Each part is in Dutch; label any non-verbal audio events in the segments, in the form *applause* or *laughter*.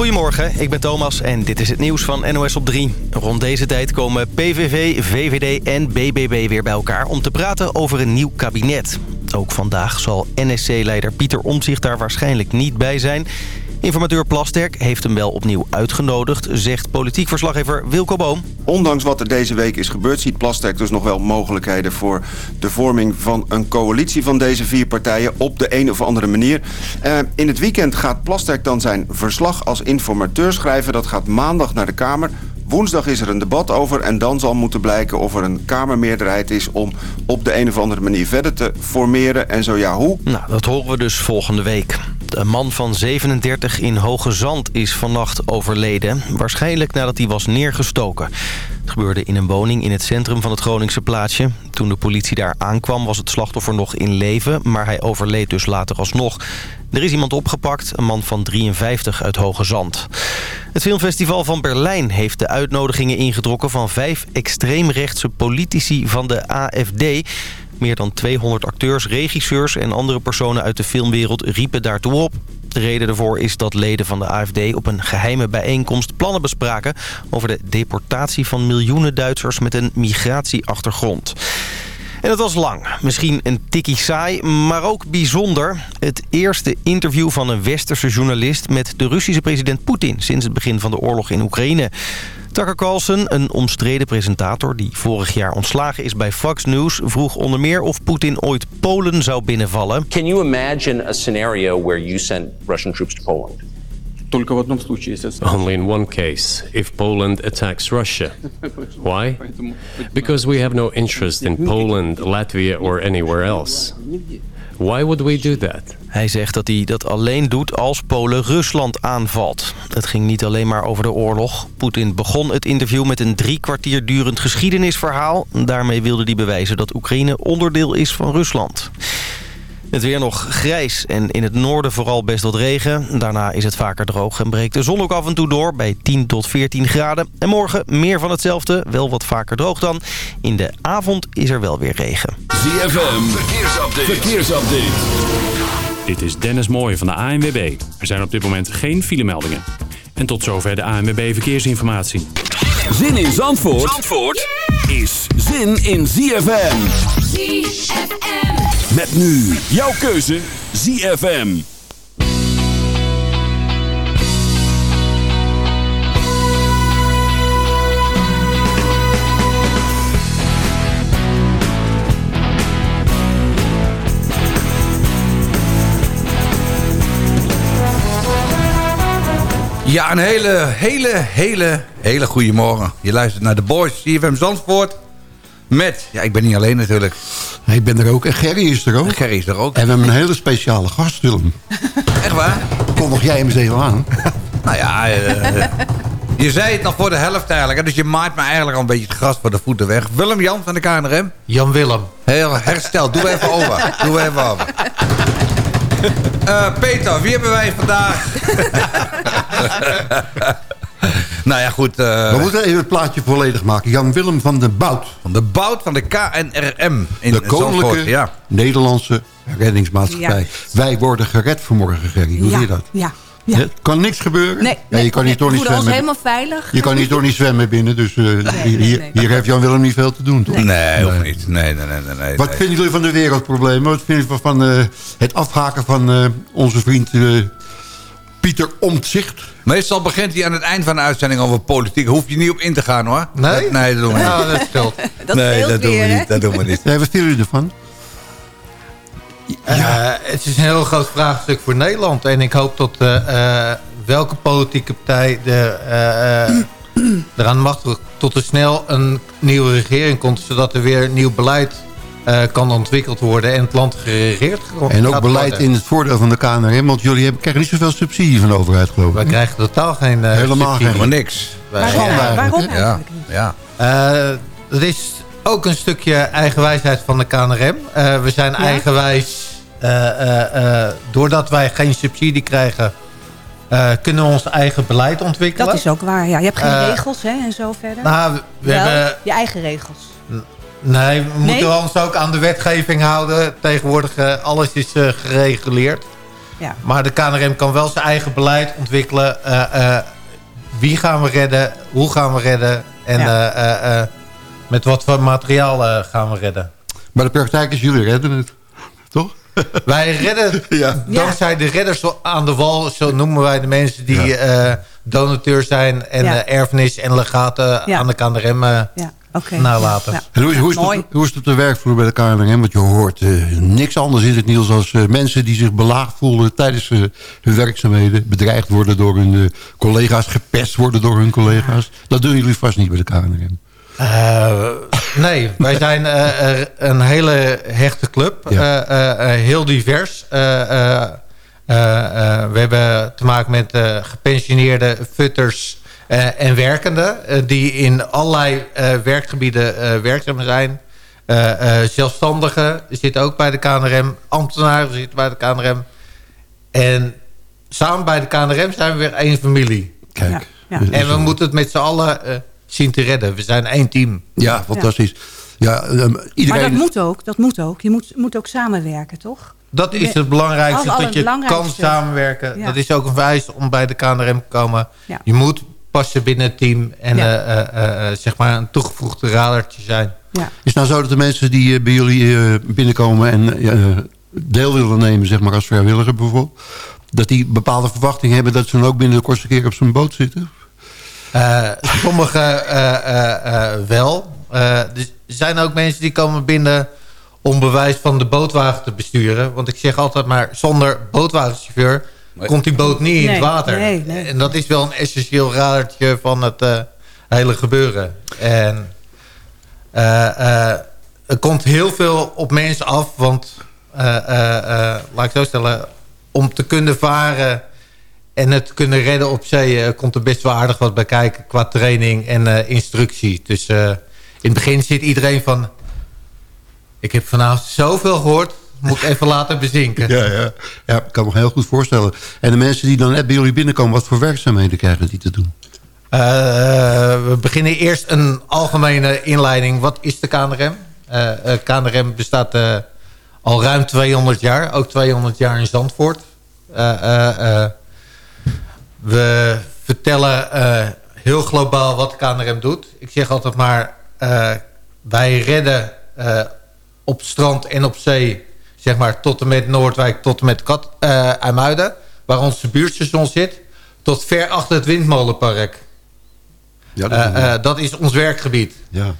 Goedemorgen, ik ben Thomas en dit is het nieuws van NOS op 3. Rond deze tijd komen PVV, VVD en BBB weer bij elkaar om te praten over een nieuw kabinet. Ook vandaag zal NSC-leider Pieter Omtzigt daar waarschijnlijk niet bij zijn. Informateur Plasterk heeft hem wel opnieuw uitgenodigd, zegt politiek verslaggever Wilco Boom. Ondanks wat er deze week is gebeurd, ziet Plasterk dus nog wel mogelijkheden voor de vorming van een coalitie van deze vier partijen op de een of andere manier. Uh, in het weekend gaat Plasterk dan zijn verslag als informateur schrijven. Dat gaat maandag naar de Kamer. Woensdag is er een debat over en dan zal moeten blijken of er een Kamermeerderheid is om op de een of andere manier verder te formeren. En zo ja, hoe? Nou, dat horen we dus volgende week. Een man van 37 in Hoge Zand is vannacht overleden. Waarschijnlijk nadat hij was neergestoken. Het gebeurde in een woning in het centrum van het Groningse plaatsje. Toen de politie daar aankwam was het slachtoffer nog in leven... maar hij overleed dus later alsnog. Er is iemand opgepakt, een man van 53 uit Hoge Zand. Het filmfestival van Berlijn heeft de uitnodigingen ingetrokken... van vijf extreemrechtse politici van de AFD... Meer dan 200 acteurs, regisseurs en andere personen uit de filmwereld riepen daartoe op. De reden daarvoor is dat leden van de AFD op een geheime bijeenkomst plannen bespraken... over de deportatie van miljoenen Duitsers met een migratieachtergrond. En het was lang. Misschien een tikkie saai, maar ook bijzonder. Het eerste interview van een westerse journalist met de Russische president Poetin... sinds het begin van de oorlog in Oekraïne. Tucker Carlson, een omstreden presentator die vorig jaar ontslagen is bij Fox News, vroeg onder meer of Poetin ooit Polen zou binnenvallen. Can you imagine a scenario where you send Russian troops to Poland? Only in one case, if Poland attacks Russia. Why? Because we have no interest in Poland, Latvia or anywhere else. Why would we do that? Hij zegt dat hij dat alleen doet als Polen Rusland aanvalt. Het ging niet alleen maar over de oorlog. Poetin begon het interview met een drie kwartier durend geschiedenisverhaal. Daarmee wilde hij bewijzen dat Oekraïne onderdeel is van Rusland. Het weer nog grijs en in het noorden vooral best wat regen. Daarna is het vaker droog en breekt de zon ook af en toe door bij 10 tot 14 graden. En morgen meer van hetzelfde, wel wat vaker droog dan. In de avond is er wel weer regen. ZFM, verkeersupdate. verkeersupdate. Dit is Dennis Mooij van de ANWB. Er zijn op dit moment geen filemeldingen. En tot zover de ANWB Verkeersinformatie. Zin in Zandvoort, Zandvoort is zin in ZFM. ZFM. Met nu jouw keuze ZFM. Ja, een hele, hele, hele, hele goede morgen. Je luistert naar de Boys, CFM Zandvoort. Met, ja, ik ben niet alleen natuurlijk. Ik ben er ook. En Gerry is er ook. Gerry is er ook. En we hebben een hele speciale gast, Willem. *laughs* Echt waar? Kondig jij hem eens even aan. *laughs* nou ja, uh, je zei het nog voor de helft eigenlijk. Dus je maakt me eigenlijk al een beetje het gras voor de voeten weg. Willem Jan van de KNRM. Jan Willem. Heel herstel. Doe even over. Doe even over. Uh, Peter, wie hebben wij vandaag? *laughs* nou ja, goed. Uh... We moeten even het plaatje volledig maken. Jan-Willem van de Bout. Van de Bout van de KNRM. In de Koninklijke ja. Nederlandse Reddingsmaatschappij. Wij worden gered vanmorgen, Gerry. Hoe zie je dat? Ja. Ja. Het kan niks gebeuren. Nee, ja, je kan hier toch niet zwemmen. ons helemaal veilig. Je kan hier toch niet zwemmen binnen. Dus uh, nee, hier, nee, hier heeft Jan Willem niet veel te doen. Toch? Nee, nee, hoeft niet. Nee, nee, nee, nee, Wat vinden jullie van de wereldproblemen? Wat vinden jullie van uh, het afhaken van uh, onze vriend Pieter Omtzigt? Meestal begint hij aan het eind van de uitzending over politiek. Hoef je niet op in te gaan hoor. Nee? nee, dat doen we niet. Ja, dat stelt. dat nee, dat doen we niet. Dat doen we niet. Nee, wat vinden jullie ervan? Ja. het is een heel groot vraagstuk voor Nederland. En ik hoop dat welke politieke partij de, uh, *clears throat* eraan machtig tot er snel een nieuwe regering komt... zodat er weer nieuw beleid uh, kan ontwikkeld worden en het land geregeerd wordt. En ook beleid in het voordeel van de KNRM, want jullie hebben, krijgen niet zoveel subsidie van de overheid, geloof ik. Wij krijgen totaal geen uh, Helemaal subsidie. Helemaal niks. Waarom, ja. Waarom eigenlijk ja. ja. dat is ook een stukje eigenwijsheid van de KNRM. we zijn ja? eigenwijs doordat wij geen subsidie krijgen uh, kunnen we ons eigen beleid ontwikkelen. Dat is ook waar, ja. Je hebt geen uh, regels hè, en zo verder. Nou, we, we Wel, hebben... je eigen regels. Nee, we nee? moeten ons ook aan de wetgeving houden. Tegenwoordig uh, alles is gereguleerd. Ja. Maar de KNRM kan wel zijn eigen beleid ontwikkelen. Eh, eh, wie gaan we redden? Hoe gaan we redden? En Ja. eh, eh, eh, met wat voor materiaal eh, gaan we redden? Maar de praktijk is jullie redden het. *laughs* Toch? Wij redden, *laughs* Ja. dankzij de redders aan de wal, zo noemen wij de mensen die Ja. eh, donateur zijn en Ja. eh, erfenis en legaten Ja. aan de KNRM oké. nalaten. Ja. En hoe, is, hoe, is Mooi. het, hoe is het op de werkvloer bij de KNRM? Want je hoort eh, niks anders in het nieuws als eh, mensen die zich belaagd voelen tijdens eh, hun werkzaamheden. Bedreigd worden door hun eh, collega's, gepest worden door hun collega's. Dat doen jullie vast niet bij de KNRM. Eh, nee, wij zijn een hele hechte club. Ja. Eh, eh, eh, heel divers. We hebben te maken met eh, gepensioneerde futters eh, en werkenden... eh, die in allerlei eh, werkgebieden eh, werkzaam zijn. Eh, eh, zelfstandigen zitten ook bij de KNRM. Ambtenaren zitten bij de KNRM. En samen bij de KNRM zijn we weer één familie. Kijk. Ja, ja. Dus, En we moeten het met z'n allen eh, zien te redden. We zijn één team. Ja, fantastisch. Ja, ehm, iedereen... Maar dat moet ook, dat moet ook. Je moet, moet ook samenwerken, toch? Dat is het belangrijkste, Dat al je belangrijkste. kan samenwerken. Ja. Dat is ook een vereiste om bij de KNRM te komen. Ja. Je moet passen binnen het team en Ja. eh, eh, eh, zeg maar een toegevoegde radertje zijn. Ja. Is het nou zo dat de mensen die bij jullie eh, binnenkomen en deel willen nemen, zeg maar als vrijwilliger bijvoorbeeld, dat die bepaalde verwachtingen hebben dat ze dan ook binnen de kortste keer op zo'n boot zitten? Eh Sommigen eh, eh, eh, wel. Eh, er zijn ook mensen die komen binnen om bewijs van de bootwagen te besturen. Want ik zeg altijd maar, zonder bootwagenchauffeur komt die boot niet in het water. nee, nee. En dat is wel een essentieel radertje van het eh, hele gebeuren. En eh, eh, er komt heel veel op mensen af, want eh, eh, eh, laat ik zo stellen, om te kunnen varen en het kunnen redden op zee eh, komt er best wel aardig wat bij kijken qua training en eh, instructie. Dus eh, in het begin zit iedereen van, ik heb vanavond zoveel gehoord, moet ik even laten bezinken. Ja, ja. ja, ik kan me heel goed voorstellen. En de mensen die dan net bij jullie binnenkomen, wat voor werkzaamheden krijgen die te doen? Eh, we beginnen eerst een algemene inleiding. Wat is de KNRM? Eh, eh, KNRM bestaat al ruim 200 jaar. Ook 200 jaar in Zandvoort. We vertellen heel globaal wat KNRM doet. Ik zeg altijd maar... wij redden op strand en op zee... zeg maar tot en met Noordwijk, tot en met Kat, eh IJmuiden... waar ons buurtstation zit... tot ver achter het windmolenpark. Ja, dat, Eh, eh, dat is ons werkgebied. ja.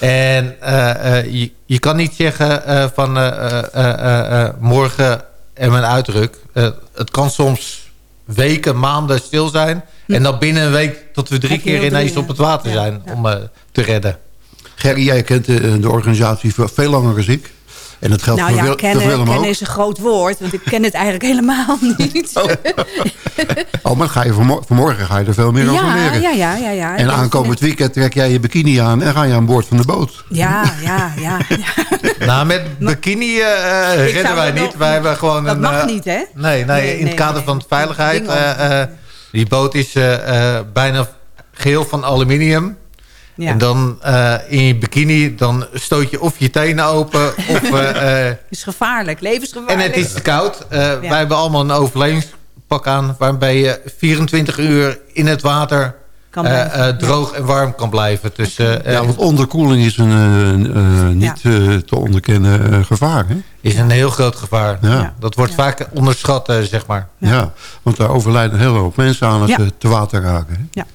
En eh, eh, je, je kan niet zeggen eh, van eh, eh, eh, eh, morgen en mijn uitdruk. Eh, het kan soms weken, maanden stil zijn. En dan binnen een week tot we drie keer ineens op het water Ja, zijn ja. om eh, te redden. Gerry, jij kent de, de organisatie veel, veel langer dan ik. En dat geldt Nou voor, ja, Wil- kennen, Willem kennen ook. is een groot woord, want ik ken het eigenlijk *laughs* helemaal niet. Oh, maar ga je vanmor- vanmorgen ga je er veel meer over leren. ja, ja, ja, ja. En aankomend weekend trek jij je bikini aan en ga je aan boord van de boot. Ja, ja, ja. ja. Nou, met bikini Ik redden wij niet. Wij hebben gewoon Dat een... mag eh, niet, hè? Nee, nee, Nee, in nee, het kader nee. van de veiligheid. Eh, eh, die boot is bijna geheel van aluminium. Ja. En dan eh, in je bikini, dan stoot je of je tenen open... *laughs* of, eh, eh, is gevaarlijk, en levensgevaarlijk. het is te koud. Eh, Wij hebben allemaal een overlevingspak aan... waarbij je 24 uur in het water eh, eh, droog en warm kan blijven. Dus, eh, Ja, want onderkoeling is een eh, eh, niet eh, te onderkennen gevaar. Hè? is een heel groot gevaar. Ja. Dat wordt vaak onderschat, eh, zeg maar. Ja. want daar overlijden een hele hoop mensen aan het Ja. eh, te water raken. Hè? Ja.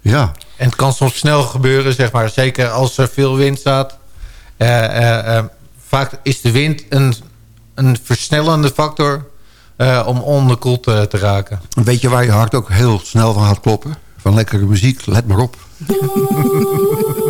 Ja, En het kan soms snel gebeuren, zeg maar. Zeker als er veel wind staat. Eh, eh, eh, vaak is de wind een, een versnellende factor... eh, om onderkoeld te raken. weet je waar je hart ook heel snel van gaat kloppen? Van lekkere muziek, let maar op. *laughs*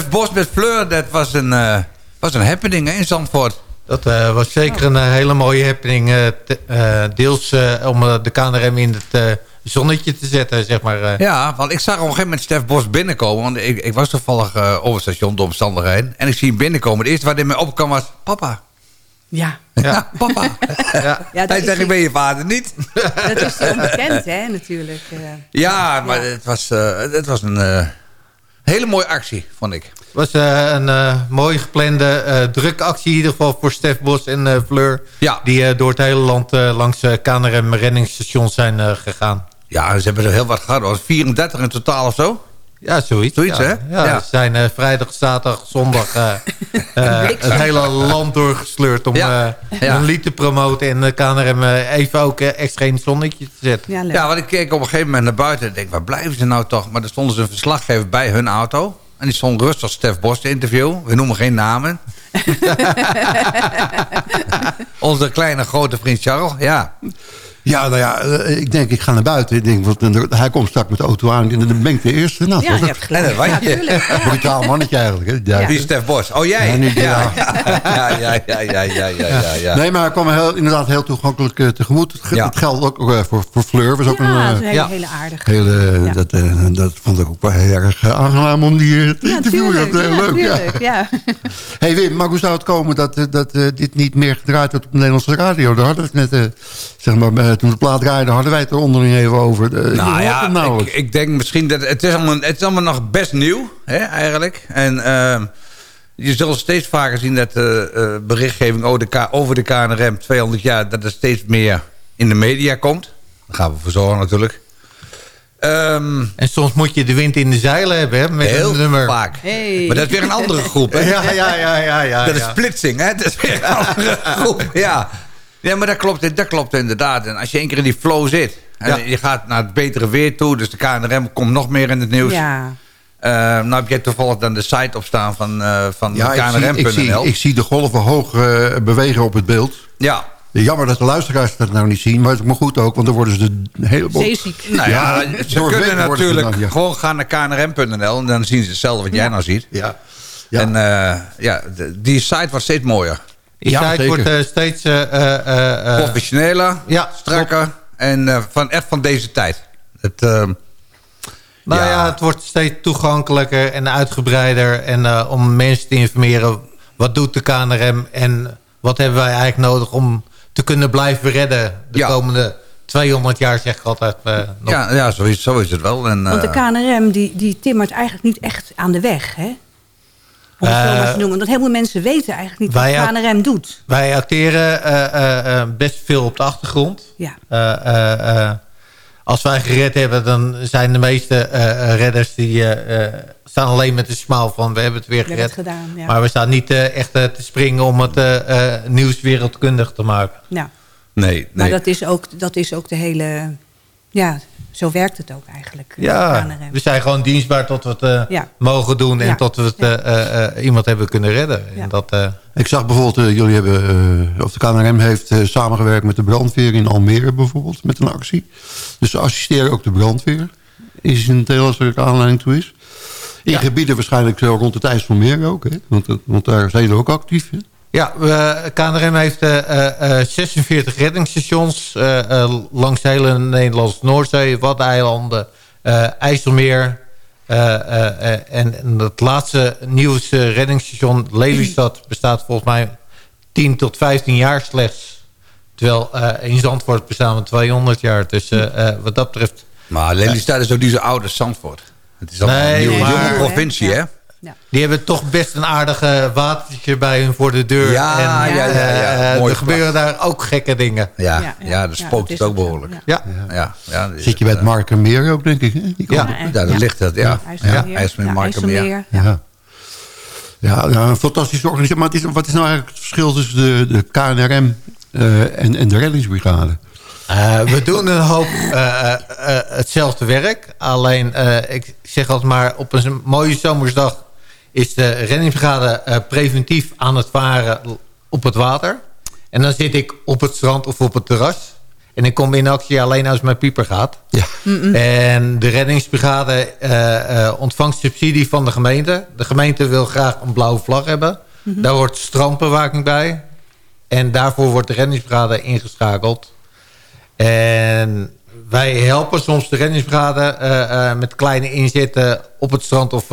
Stef Bos met Fleur, dat was een, eh, was een happening hè, in Zandvoort. Dat eh, was zeker een eh, hele mooie happening. te- deels eh, om de KNRM in het zonnetje te zetten, zeg maar. eh. Ja, want ik zag op een gegeven moment Stef Bos binnenkomen. Want ik, ik was toevallig eh over het station door omstandigheden. En ik zie hem binnenkomen. Het eerste wat in mij opkwam was... Papa. Ja. *laughs* Ja, papa. *laughs* ja. Hij zegt, ik ben je vader niet. Dat is onbekend, hè, natuurlijk. eh. Ja, maar Het, was, eh, het was een eh, hele mooie actie, vond ik. Het was eh, een eh, mooi geplande eh drukactie in ieder geval voor Stef Bos en Fleur. Ja. Die door het hele land langs KNRM reddingsstations zijn gegaan. Ja, ze hebben er heel wat gehad. Er was 34 in totaal of zo. Ja, zoiets. Zoiets, ja. hè? Ja, Ja. Ze zijn eh, vrijdag, zaterdag, zondag eh, *laughs* eh, het hele land doorgesleurd om Ja. eh, Ja. hun lied te promoten. En de KNRM eh, even ook extra in het zonnetje te zetten. Ja, leuk. Ja, want ik keek op een gegeven moment naar buiten en denk, waar blijven ze nou toch? Maar er stond dus een verslaggever bij hun auto. En die stond rustig Stef Bos te interviewen. We noemen geen namen. *laughs* *laughs* Onze kleine grote vriend Charles, ja. Ja, nou ja, eh, ik denk, ik ga naar buiten. Ik denk, want eh, hij komt straks met de auto aan en dan ben ik de eerste. Nou, Ja, was je het. hebt gelijk. En dat Ja, tuurlijk. Ja. Brutaal mannetje eigenlijk. Hè? Ja. Wie is Stef Bos? Oh, jij? Ja, niet- ja. ja, ja, ja, ja, ja, ja, ja, ja. Nee, maar hij kwam heel, inderdaad heel toegankelijk eh, tegemoet. Het, Ja. het geldt ook voor, voor Fleur. Was ook Ja, een, dat een hele, ja. hele aardig. hele, Ja. dat, eh, dat vond ik ook wel heel erg aangenaam om die te Ja, interviewen. tuurlijk. Dat, eh, Ja, leuk, ja. *laughs* hey Wim, maar hoe zou het komen dat, dat dit niet meer gedraaid wordt op de Nederlandse radio? Daar hadden we het net, eh, zeg maar, eh, toen de plaat draaide, hadden wij het er onderling even over. Eh, Nou ja, ik, ik denk misschien dat het is allemaal, het is allemaal nog best nieuw, hè, eigenlijk. En ehm, je zult steeds vaker zien dat de eh, berichtgeving over de, K- over de KNRM 200 jaar, dat er steeds meer in de media komt. Daar gaan we voor zorgen natuurlijk. Ehm, En soms moet je de wind in de zeilen hebben hè, met heel een nummer. vaak. Hey. Maar dat is weer een andere groep, hè? Ja, ja, ja, ja. ja, dat is splitsing, hè? Dat is weer een andere *laughs* groep, ja. Ja, maar dat klopt, dat klopt inderdaad. En als je één keer in die flow zit... en Ja. je gaat naar het betere weer toe... dus de KNRM komt nog meer in het nieuws... Ja. Eh, nou heb jij toevallig dan de site opstaan van, eh van Ja, ik zie, ik, zie, knrm.nl. ik zie de golven hoog eh, bewegen op het beeld. Ja, Jammer dat de luisteraars dat nou niet zien, maar het is maar goed ook, want dan worden ze een heleboel... Zeeziek. nou ja, Ja, ze doorweg kunnen natuurlijk dan, ja. gewoon gaan naar knrm.nl... en dan zien ze hetzelfde wat jij nou ziet. Ja. Ja. En eh, ja, die site wordt steeds mooier. Die Ja, wordt eh, steeds... eh, eh, eh, eh, Professioneler, ja, strakker en eh, van, echt van deze tijd. Het, eh, Nou ja. Ja. het wordt steeds toegankelijker en uitgebreider. En eh, om mensen te informeren, wat doet de KNRM... en wat hebben wij eigenlijk nodig om te kunnen blijven redden... de Ja. komende 200 jaar, zeg ik altijd. eh, nog. ja, ja zo, is, zo is het wel. En, Want de KNRM die, die timmert eigenlijk niet echt aan de weg, hè? Om het zo Eh, maar te noemen. Want heel veel mensen weten eigenlijk niet wat ook- KNRM doet. Wij acteren eh, eh, eh, best veel op de achtergrond. Ja. Eh, eh, eh, als wij gered hebben, dan zijn de meeste redders... die staan alleen met een smile van... we hebben het weer We hebben gered. het gedaan, ja. Maar we staan niet eh, echt te springen om het eh, eh, nieuws wereldkundig te maken. Ja. nee, nee. Maar dat is, ook, dat is ook de hele... Ja, zo werkt het ook eigenlijk. eh, Ja, we zijn gewoon dienstbaar tot we het eh, Ja. mogen doen... en Ja. tot we het, eh, eh, eh, iemand hebben kunnen redden. En dat, eh, Ik zag bijvoorbeeld, jullie hebben, eh, of de KNRM heeft eh, samengewerkt met de brandweer in Almere bijvoorbeeld, met een actie. Dus ze assisteren ook de brandweer. Is een deel als er aanleiding toe is. In gebieden waarschijnlijk zo rond het IJsselmeer ook, hè? Want, dat- want daar zijn jullie ook actief, hè? Ja, we, KNRM heeft eh, eh, eh, 46 reddingsstations eh, eh, langs de hele Nederlandse Noordzee, Waddeneilanden, IJsselmeer. en, en het laatste nieuwste reddingsstation, Lelystad, bestaat volgens mij 10 tot 15 jaar slechts. Terwijl in Zandvoort bestaan we 200 jaar. Dus wat dat betreft... Maar Lelystad is ook niet zo oud als Zandvoort. Het is al Nee, een nieuwe, maar- jonge provincie, hè? Die hebben toch best een aardige watertje bij hun voor de deur. Ja, en, ja, ja, ja. eh, er gebeuren daar ook gekke dingen. Ja, Ja, ja, ja. dat Ja, spookt dat het is ook behoorlijk. Ja. Ja, ja, Zit je bij het Markermeer ook, denk ik, hè? Ja, Ja, daar ja. ligt het, ja. Ja, IJsselmeer, Ja, Markermeer. Ja. Ja, ja, een fantastische organisatie. Maar het is, wat is nou eigenlijk het verschil tussen de, de KNRM eh, en, en de reddingsbrigade? Eh, we doen een hoop eh, eh, eh, hetzelfde werk. Alleen, eh, ik zeg altijd maar, op een mooie zomersdag... is de reddingsbrigade eh, preventief aan het varen op het water. En dan zit ik op het strand of op het terras. En ik kom in actie alleen als mijn pieper gaat. Ja. En de reddingsbrigade eh, eh, ontvangt subsidie van de gemeente. De gemeente wil graag een blauwe vlag hebben. Daar hoort strandbewaking bij. En daarvoor wordt de reddingsbrigade ingeschakeld. En wij helpen soms de reddingsbrigade eh, eh, met kleine inzetten op het strand of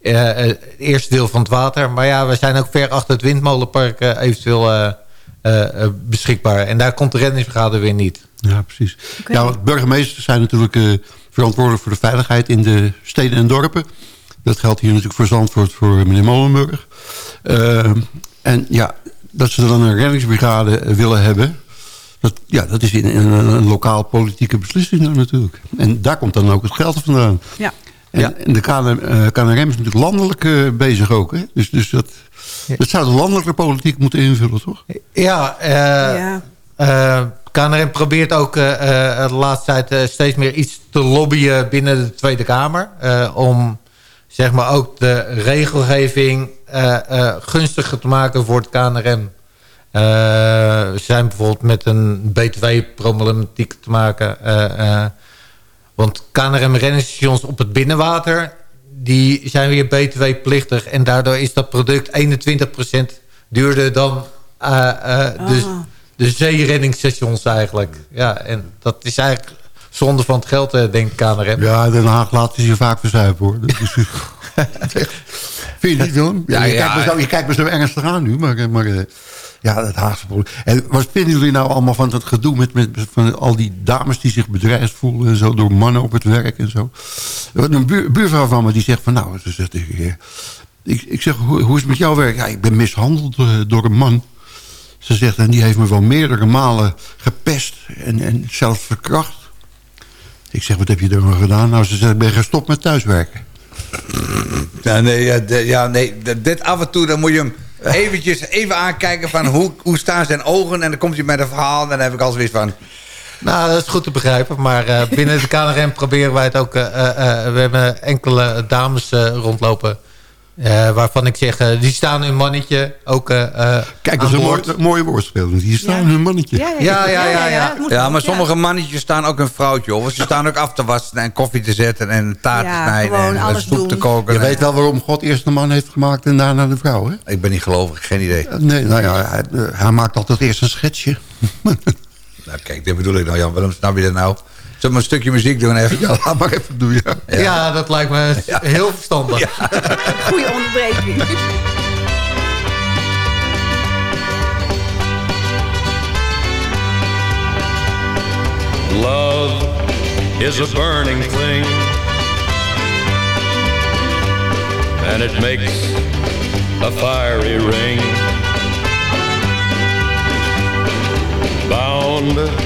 het eerste deel van het water. Maar ja, we zijn ook ver achter het windmolenpark eh, eventueel eh, eh, eh, beschikbaar. En daar komt de reddingsbrigade weer niet. Ja, precies. Ja, want burgemeesters zijn natuurlijk eh, verantwoordelijk voor de veiligheid in de steden en dorpen. Dat geldt hier natuurlijk voor Zandvoort, voor meneer Molenburg. Eh, en ja, dat ze dan een reddingsbrigade eh, willen hebben... Dat, ja, dat is in, in een, een lokaal politieke beslissing dan natuurlijk. En daar komt dan ook het geld vandaan. Ja. En, en de KNRM, eh, KNRM is natuurlijk landelijk eh, bezig ook. Hè? Dus, dus dat, dat zou de landelijke politiek moeten invullen, toch? Ja, eh, Ja. eh, KNRM probeert ook eh, eh, de laatste tijd eh, steeds meer iets te lobbyen binnen de Tweede Kamer. eh, om zeg maar ook de regelgeving eh, eh, gunstiger te maken voor het KNRM. Eh, we zijn bijvoorbeeld met een btw-problematiek te maken. Want KNRM-reddingsstations op het binnenwater... die zijn weer btw-plichtig. En daardoor is dat product 21% duurder dan eh, eh, de, Ah. de zeereddingsstations eigenlijk. Ja, en dat is eigenlijk zonde van het geld, eh, denkt KNRM. Ja, Den Haag laten ze je vaak verzuipen, hoor. Dat is, *laughs* Vind je niet, Willem? Ja, je, Ja, Kijkt me ja. zo, je kijkt me zo ernstig aan nu, maar, maar eh, ja, het Haagse probleem. En wat vinden jullie nou allemaal van dat gedoe met, met van al die dames die zich bedreigd voelen en zo door mannen op het werk en zo? Een buur, buurvrouw van me die zegt van, nou, ze zegt je, ik, ik zeg, hoe, hoe is het met jouw werk? Ja, ik ben mishandeld eh, door een man. Ze zegt, en die heeft me wel meerdere malen gepest en, en zelfs verkracht. Ik zeg, wat heb je er nou gedaan? Nou, ze zegt, ik ben gestopt met thuiswerken. Ja, nee, ja, ja, nee dit af en toe dan moet je hem eventjes even aankijken van hoe, hoe staan zijn ogen. En dan komt hij met een verhaal en dan heb ik al zoiets van... Nou, dat is goed te begrijpen. Maar eh, binnen de KNRM proberen wij het ook... eh, eh, we hebben enkele dames rondlopen... Eh, waarvan ik zeg, eh, die staan hun mannetje ook eh, eh, Kijk, dat is een mooi, mooie woordspeling. Hier staan hun mannetje. Ja, ja, ja. ja, ja. Ja, maar sommige mannetjes staan ook een vrouwtje over. Ze staan ook af te wassen en koffie te zetten en taart Ja, te snijden en alles soep doen. te koken. Je weet wel waarom God eerst de man heeft gemaakt en daarna de vrouw, hè? Ik ben niet gelovig, geen idee. Nee, nou ja, hij, hij maakt altijd eerst een schetsje. *laughs* Nou, kijk, dit bedoel ik nou, Jan. Waarom snap je dat nou? Zullen we een stukje muziek doen even? Ja, laat maar even doen, ja. Ja. dat lijkt me heel verstandig. Goeie onderbreking. Love is a burning thing, and it makes a fiery ring. Bound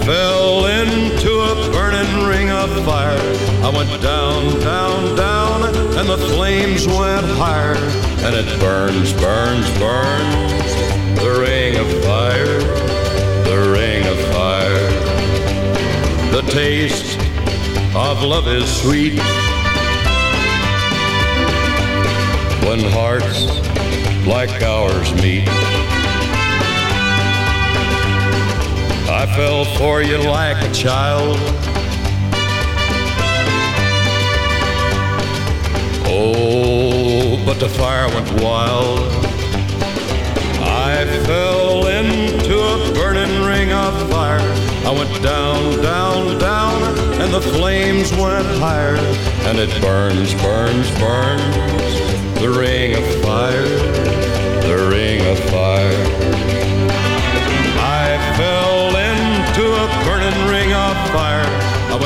Fell into a burning ring of fire. I went down, down, down, and the flames went higher. And it burns, burns, burns. The ring of fire, the ring of fire. The taste of love is sweet. When hearts like ours meet. I fell for you like a child. Oh, but the fire went wild. I fell into a burning ring of fire. I went down, down, down, and the flames went higher. And it burns, burns, burns. The ring of fire, the ring of fire.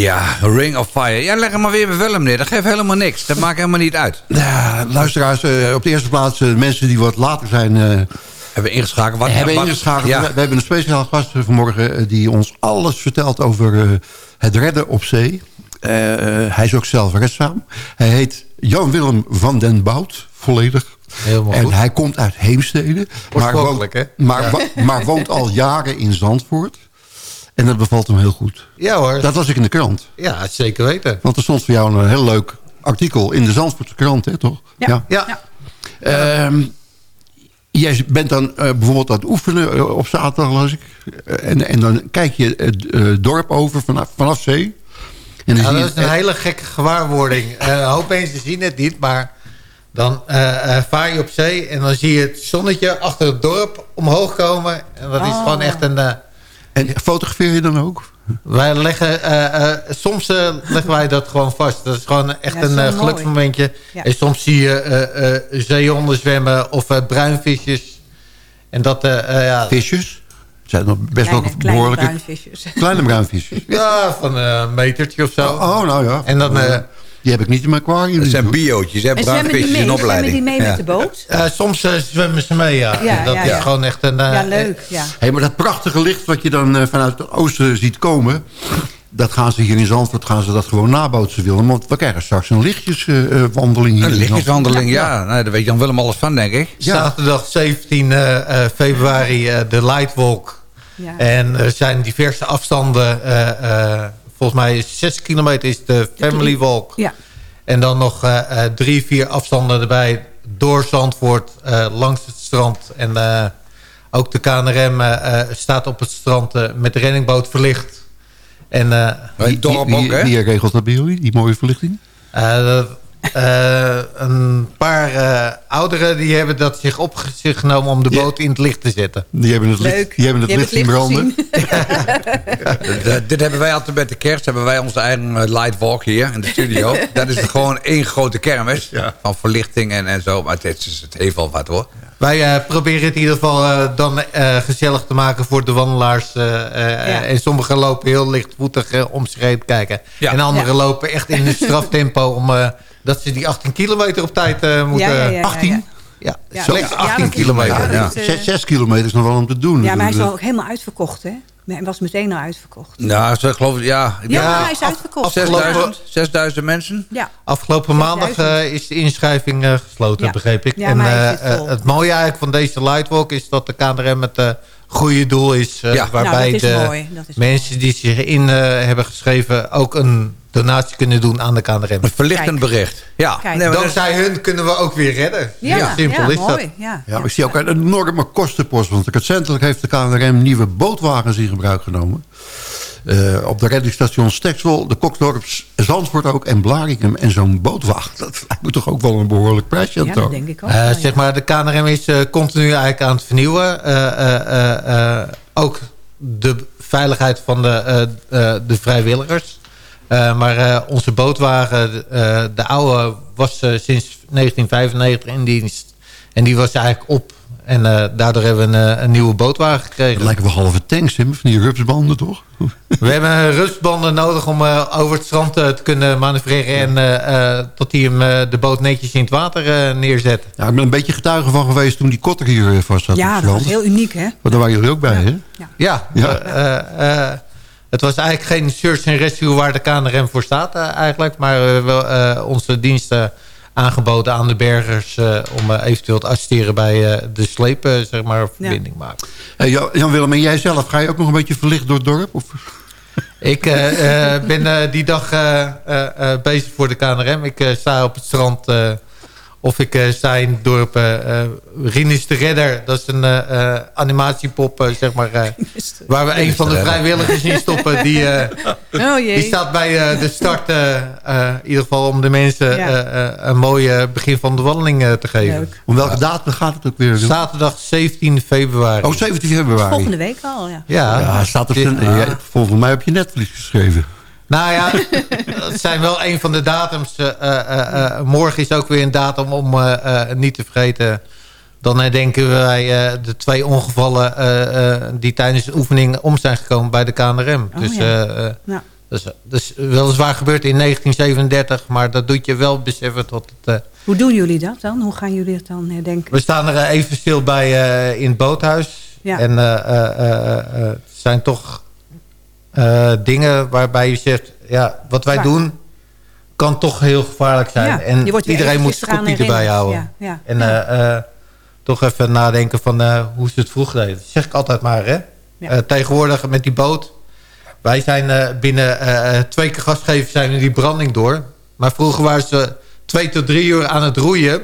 Ja, Ring of Fire. Ja, leg hem maar weer bij film neer. Dat geeft helemaal niks. Dat maakt helemaal niet uit. Ja, luisteraars, eh, op de eerste plaats eh, mensen die wat later zijn... eh, Hebben ingeschakeld. Wat, hebben wat- ingeschakeld. Ja. We, we hebben een speciaal gast vanmorgen die ons alles vertelt over het redden op zee. Hij is ook zelf redzaam. Hij heet Jan-Willem van den Bout, volledig. Helemaal en goed. hij komt uit Heemstede. Maar woont, hè? maar, Ja. maar woont al jaren in Zandvoort. En dat bevalt hem heel goed. Ja hoor. Dat was ik in de krant. Ja, zeker weten. Want er stond voor jou een heel leuk artikel in de Zandvoortse krant, hè, toch? Ja. Ja. Ehm, jij bent dan eh, bijvoorbeeld aan het oefenen eh, op zaterdag, las ik. Eh, en, en dan kijk je het eh, dorp over vanaf, vanaf zee. En dan Ja, zie je dat is een hele gekke gewaarwording. Eh, een hoop mensen zien het niet, maar dan eh, eh, vaar je op zee... en dan zie je het zonnetje achter het dorp omhoog komen. En dat is Oh. gewoon echt een... En fotografeer je dan ook? wij leggen, eh, eh, soms eh, leggen wij dat gewoon vast. Dat is gewoon echt Ja, een geluksmomentje. Ja. En soms zie je eh, eh, zeehonden zwemmen of eh, bruinvisjes. En dat, eh, eh, ja, Visjes? Het zijn nog best Kleine, wel kleine behoorlijke... bruinvisjes. Kleine bruinvisjes. *laughs* ja, van een metertje of zo. Oh, oh, nou ja. En dan... eh, Die heb ik niet in mijn aquarium. Dat zijn biootjes, hè? Zwemmen Bruinvisjes mee? in Zwemmen opleiding. die mee Ja. met de boot? eh, soms eh, zwemmen ze mee, ja. Ja, dat ja, is ja. gewoon echt een... eh, Ja, leuk. Ja. Hey, maar dat prachtige licht wat je dan eh, vanuit het oosten ziet komen... dat gaan ze hier in Zandvoort gaan ze dat gewoon nabootsen willen. Want we krijgen straks een lichtjeswandeling hier. Een in lichtjeswandeling, ja. Nou, daar weet Jan Willem alles van, denk ik. Ja. Zaterdag 17 eh, eh, februari eh, de Lightwalk. Ja. En er zijn diverse afstanden. Volgens mij is 6 kilometer is de Family Walk. Ja. En dan nog eh, eh, drie, vier afstanden erbij door Zandvoort eh, langs het strand. En eh, ook de KNRM staat op het strand met de reddingboot verlicht. En, eh, Wie, wie, wie, wie regelt dat bij jullie, die mooie verlichting? Eh, een paar eh, ouderen die hebben dat zich op zich genomen om de boot in het licht te zetten. Die hebben het licht, die hebben het licht zien branden. *laughs* Dit hebben wij altijd met de kerst. Hebben wij onze eigen eh, light walk hier in de studio. *laughs* dat is gewoon één grote kermis. Van verlichting en, en zo. Maar het, is, het heeft wel wat hoor. Wij eh, proberen het in ieder geval eh, dan eh, gezellig te maken voor de wandelaars. eh, eh, En sommigen lopen heel lichtvoetig eh, om zich heen kijken. Ja. En anderen Ja. lopen echt in een *laughs* straftempo om, eh, dat ze die 18 kilometer op tijd eh, moeten... Ja, ja, ja, ja, 18? Ja, Ja, slechts dat- 18 ja, dat is- kilometer. ja, Ja, dat is, eh, Zes, zes kilometer is nog wel om te doen. Ja, maar hij is wel helemaal uitverkocht, hè? Hij was meteen al uitverkocht. Nou, ze geloof ja. ik Ja, hij is uitverkocht. 6000, 6000 mensen? Ja. Afgelopen maandag eh, is de inschrijving eh, gesloten, Ja. begreep ik. Ja, en eh, eh, het mooie eigenlijk van deze Lightwalk is dat de KNRM het eh, goede doel is. eh, Ja. Waarbij Nou, dat is de mooi, dat is mensen die zich in eh, hebben geschreven ook een donatie kunnen doen aan de KNRM. Een verlichtend bericht. Ja. Kijk. Nee, dat- hun kunnen we ook weer redden. Ja, simpel ja, is dat. mooi. Ja. ja, ik zie ook een enorme kostenpost. Want recentelijk heeft de KNRM nieuwe bootwagens in gebruik genomen. Eh, op de reddingsstations Steksel, de Koksdorps, Zandvoort ook en Blarikum. En zo'n bootwagen, dat lijkt me toch ook wel een behoorlijk prijsje aan Ja, dat denk ik ook. Eh, wel, ja. zeg maar, de KNRM is eh, continu eigenlijk aan het vernieuwen. Eh, eh, eh, eh, ook de veiligheid van de, eh, eh, de vrijwilligers. Eh, maar eh, onze bootwagen, eh, de oude, was eh, sinds 1995 in dienst. En die was eigenlijk op. En eh, daardoor hebben we een, eh, een nieuwe bootwagen Dat gekregen. lijken wel halve tanks, hè, van die rupsbanden toch? *laughs* We hebben rustbanden nodig om eh, over het strand te kunnen manoeuvreren. En eh, eh, tot hij hem eh, de boot netjes in het water neerzet. Ja, ik ben een beetje getuige van geweest toen die kotter hier eh, vast zat. Ja, dat was heel uniek, hè? Maar daar waren jullie ook bij, hè? Ja, Ja. eh, eh, het was eigenlijk geen search and rescue waar de KNRM voor staat eh, eigenlijk. Maar we hebben wel eh, onze diensten aangeboden aan de bergers... eh, om eh, eventueel te assisteren bij eh, de sleep, eh, zeg maar, verbinding maken. Hey, Jan- Jan-Willem, en jij zelf, ga je ook nog een beetje verlicht door het dorp? Of? Ik eh, eh, ben eh, die dag eh, eh, eh, bezig voor de KNRM. Ik eh, sta op het strand... eh, of ik eh, in het dorp eh eh, Rinus de Redder. Dat is een eh, eh, animatiepop, eh, zeg maar. eh, waar we een van de vrijwilligers in stoppen. Die, eh, *laughs* Oh die staat bij eh, de start. eh, eh, in ieder geval om de mensen Ja. eh, eh, een mooi eh, begin van de wandeling eh, te geven. Leuk. Om welke datum gaat het ook weer? Zaterdag 17 februari. Oh, 17 februari. Volgende week al, ja. Ja, Ja, staat op zijn, volgens mij heb je Netflix geschreven. Nou ja, dat zijn wel een van de datums. eh, eh, eh, morgen is ook weer een datum om niet te vergeten. Dan herdenken wij de twee ongevallen die tijdens de oefening om zijn gekomen bij de KNRM. Oh, dus, ja. Ja. dus, dus weliswaar gebeurd in 1937, maar dat doet je wel beseffen tot het... Hoe doen jullie dat dan? Hoe gaan jullie het dan herdenken? we staan er even stil bij in het boothuis. Ja. En het zijn toch eh, dingen waarbij je zegt... Ja, wat wij Waar- doen kan toch heel gevaarlijk zijn. Ja, en iedereen moet zijn eraan erbij houden. Ja, ja. En Ja. eh, eh, toch even nadenken van eh, hoe ze het vroeger deden. Dat zeg ik altijd maar, hè. Ja. Eh, tegenwoordig met die boot... Wij zijn eh, binnen twee keer gasgeven zijn we die branding door. Maar vroeger waren ze twee tot drie uur aan het roeien...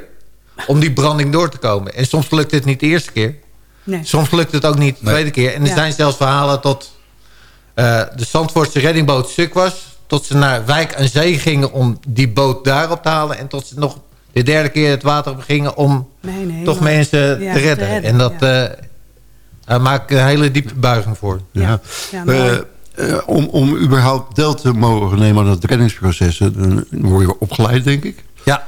om die branding door te komen. En soms lukt het niet de eerste keer. Nee. Soms lukt het ook niet de tweede keer. En er Ja. zijn zelfs verhalen tot eh, de Zandvoortse reddingboot stuk was. Tot ze naar Wijk aan Zee gingen om die boot daarop te halen. En tot ze nog de derde keer het water op gingen om Nee, nee, toch mensen Ja, te redden. En dat ja. eh, daar maak ik een hele diepe buiging voor. Ja. Eh, eh, om, om überhaupt deel te mogen nemen aan het reddingsproces... dan word je opgeleid, denk ik. Ja.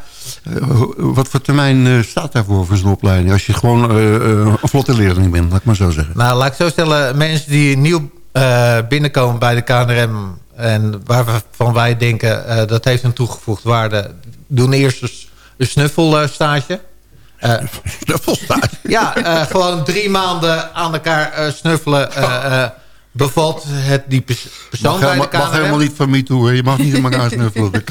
Wat voor termijn staat daarvoor voor zo'n opleiding? Als je gewoon eh, eh, een vlotte leerling bent, laat ik maar zo zeggen. Nou, laat ik zo stellen. Mensen die nieuw eh, binnenkomen bij de KNRM... en waarvan wij denken eh, dat heeft een toegevoegde waarde... doen eerst een, een snuffelstage. Eh, Snuffelstage? Ja, eh, gewoon drie maanden aan elkaar eh, snuffelen. eh, eh, bevalt het die pers- persoon Mag, bij de helemaal, mag KNRM? helemaal niet van me toe, hè? Je mag niet in elkaar snuffelen. *laughs*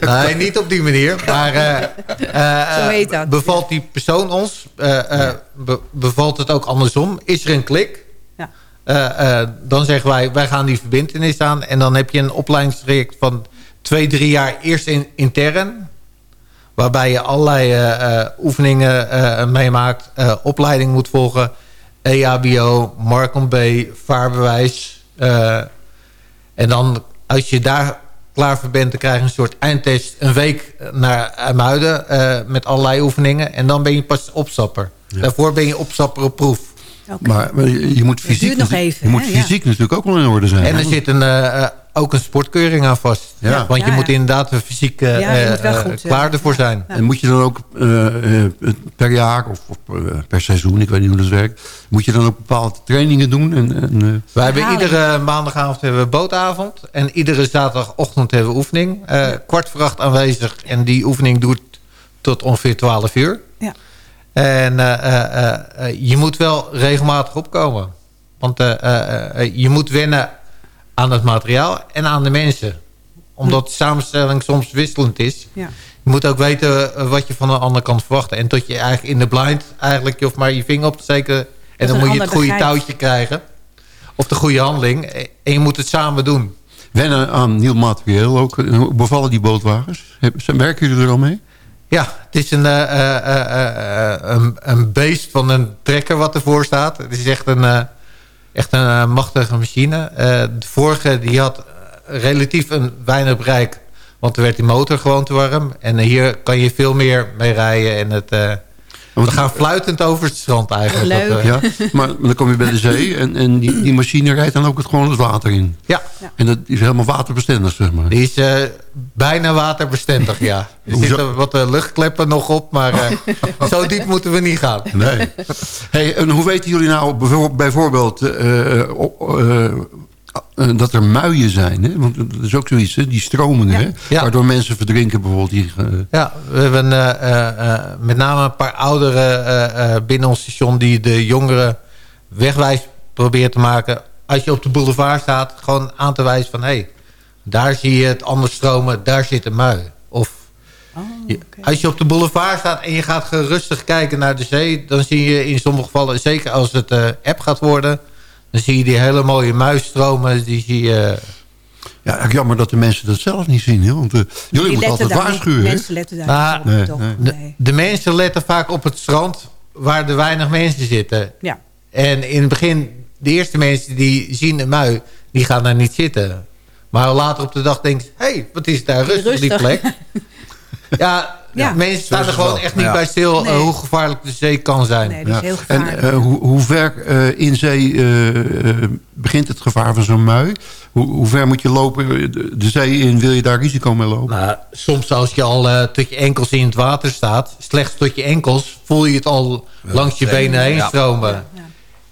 Nee, niet op die manier. Maar eh, eh, Zo heet dat. bevalt die persoon ons? eh, eh, be- bevalt het ook andersom? Is er een klik? Eh, eh, dan zeggen wij, wij gaan die verbindenis aan. En dan heb je een opleidingstraject van twee, drie jaar eerst in, intern. Waarbij je allerlei eh, oefeningen meemaakt. opleiding moet volgen. EHBO, Markham B, vaarbewijs. En dan, als je daar klaar voor bent... dan krijg je een soort eindtest een week naar Muiden... met allerlei oefeningen. En dan ben je pas opstapper. Daarvoor ben je opstapper op proef. Maar, maar je je moet fysiek, nog even, je moet? Ja. fysiek natuurlijk ook wel in orde zijn. En er hè? zit een, eh, eh, ook een sportkeuring aan vast. Ja. Want je Ja, moet ja. inderdaad fysiek eh, Ja, je moet wel eh, goed, eh, klaar ervoor zijn. En moet je dan ook eh, eh, per jaar of, of eh, per seizoen, ik weet niet hoe dat werkt... moet je dan ook bepaalde trainingen doen? En, en, eh, Wij hebben iedere maandagavond hebben we bootavond. En iedere zaterdagochtend hebben we oefening. Eh, Kwart voor acht aanwezig. En die oefening duurt tot ongeveer 12 uur. Ja. En eh, eh, eh, je moet wel regelmatig opkomen. Want eh, eh, eh, je moet wennen aan het materiaal en aan de mensen. Omdat de samenstelling soms wisselend is. Ja. Je moet ook weten wat je van een ander kan verwachten. En tot je eigenlijk in de blind eigenlijk je hoeft maar je vinger op te steken. En dan moet je het goede touwtje krijgen. Of de goede handeling. En je moet het samen doen. wennen aan nieuw materieel ook. Hoe bevallen die bootwagens? Werken jullie er al mee? Ja, het is een, eh, eh, eh, een, een beest van een trekker wat ervoor staat. Het is echt een, echt een machtige machine. De vorige die had relatief een weinig bereik. Want er werd die motor gewoon te warm. En hier kan je veel meer mee rijden. En het, eh, we gaan fluitend over het strand eigenlijk. Dat, eh, Ja, maar dan kom je bij de zee en, en die, die machine rijdt dan ook het, gewoon het water in. Ja. En dat is helemaal waterbestendig, zeg maar. Die is eh, bijna waterbestendig, ja. Er Hoezo? zitten wat eh, luchtkleppen nog op, maar *laughs* zo diep moeten we niet gaan. Nee. Hey, en hoe weten jullie nou bijvoor- bijvoorbeeld eh, eh, dat er muien zijn? Hè? Want dat is ook zoiets, hè? die stromingen, hè? Ja. waardoor mensen verdrinken bijvoorbeeld. Die, eh, Ja, we hebben eh, eh, eh, met name een paar ouderen eh, eh, binnen ons station... die de jongeren wegwijs proberen te maken. Als je op de boulevard staat, gewoon aan te wijzen van... hé, hey, daar zie je het anders stromen, daar zit een mui. Of je- als je op de boulevard staat en je gaat gerustig kijken naar de zee... dan zie je in sommige gevallen, zeker als het eh, app gaat worden... dan zie je die hele mooie muisstromen, die zie je... ja, jammer dat de mensen dat zelf niet zien. Hè? Want eh, jullie moeten altijd waarschuwen. hè? Mensen letten daar Maar niet op, Nee, toch? nee. de, de mensen letten vaak op het strand waar er weinig mensen zitten. Ja. En in het begin, de eerste mensen die zien een mui, die gaan daar niet zitten. Maar later op de dag denken ze, hé, hey, wat is daar rustig, die Rustig. plek. *laughs* ja, Ja. mensen staan er gewoon echt niet Ja. bij stil eh, Nee. hoe gevaarlijk de zee kan zijn. Nee, dat is heel En gevaarlijk. eh, hoe, hoe ver eh, in zee begint het gevaar van zo'n mui? Hoe, hoe ver moet je lopen de, zee in? Wil je daar risico mee lopen? Nou, soms als je al tot je enkels in het water staat... slechts tot je enkels, voel je het al langs je benen heen Ja. stromen.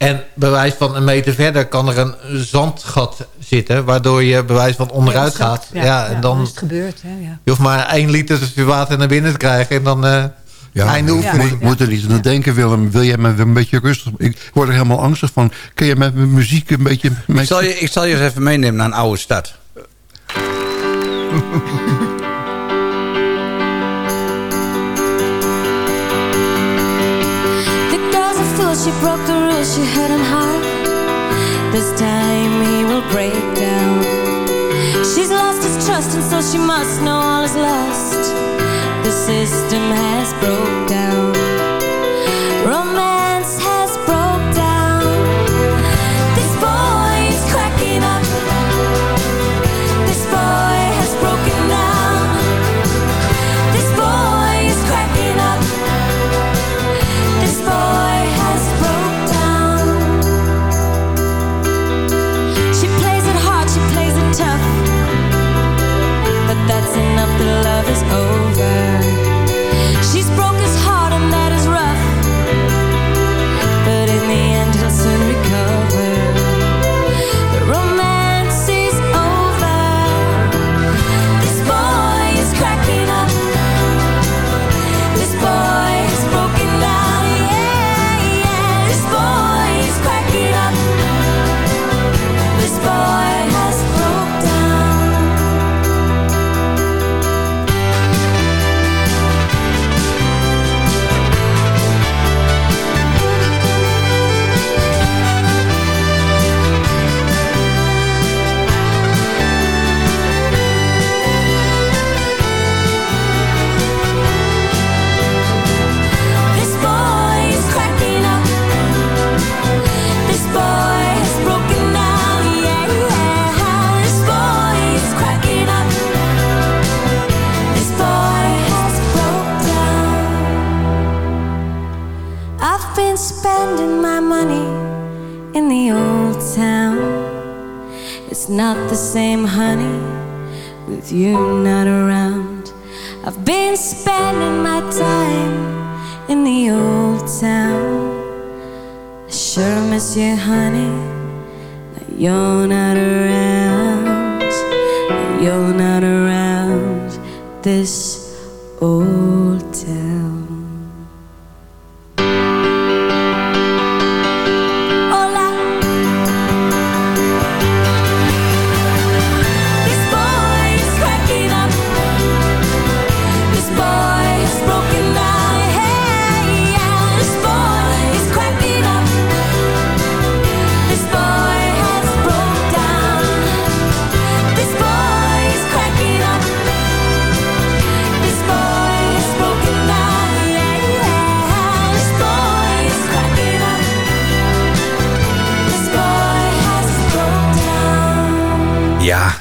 En bij wijze van een meter verder kan er een zandgat zitten... waardoor je bij wijze van onderuit gaat. Ja, en dan is het gebeurd, hè? Ja. je hoeft maar één liter water naar binnen te krijgen... en dan eh Ja, einde oefening. moet, moet er niet aan denken, Willem. Wil jij me een beetje rustig... Ik word er helemaal angstig van. Kun je met mijn muziek een beetje... Ik zal, je, ik zal je eens even meenemen naar een oude stad. *laughs* she broke the rules, she had him hard. This time he will break down. She's lost his trust, and so she must know all is lost. The system has broke down.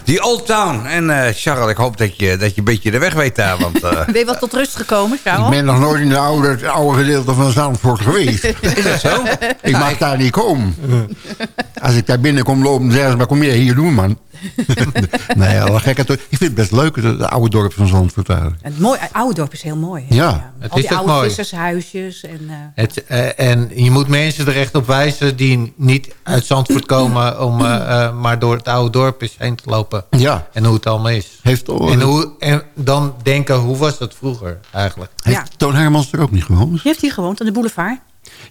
Die Old Town. En eh Charles, ik hoop dat je, dat je een beetje de weg weet daar. Want, eh, *laughs* Ben je wat tot rust gekomen, Ik Charles? ben nog nooit in de oude, het oude gedeelte van Zandvoort geweest. *laughs* is dat zo? Ik mag daar niet komen. Als ik daar binnenkom lopen, zeggen ze, maar kom je hier doen, man? *laughs* nee, alle gekheid. Ik vind het best leuk, het oude dorp van Zandvoort eigenlijk. Het mooie, het oude dorp is heel mooi. hè? Ja. Het Al is die oude mooi. vissershuisjes. En, eh, Het, eh, en je moet mensen er echt op wijzen die niet uit Zandvoort komen... *clears throat* om eh, maar door het oude dorp eens heen te lopen. Ja. En hoe het allemaal is. Heeft, En, hoe, en dan denken, hoe was dat vroeger eigenlijk? heeft Ja. Toon Hermans er ook niet gewoond? die heeft hier gewoond, aan de boulevard.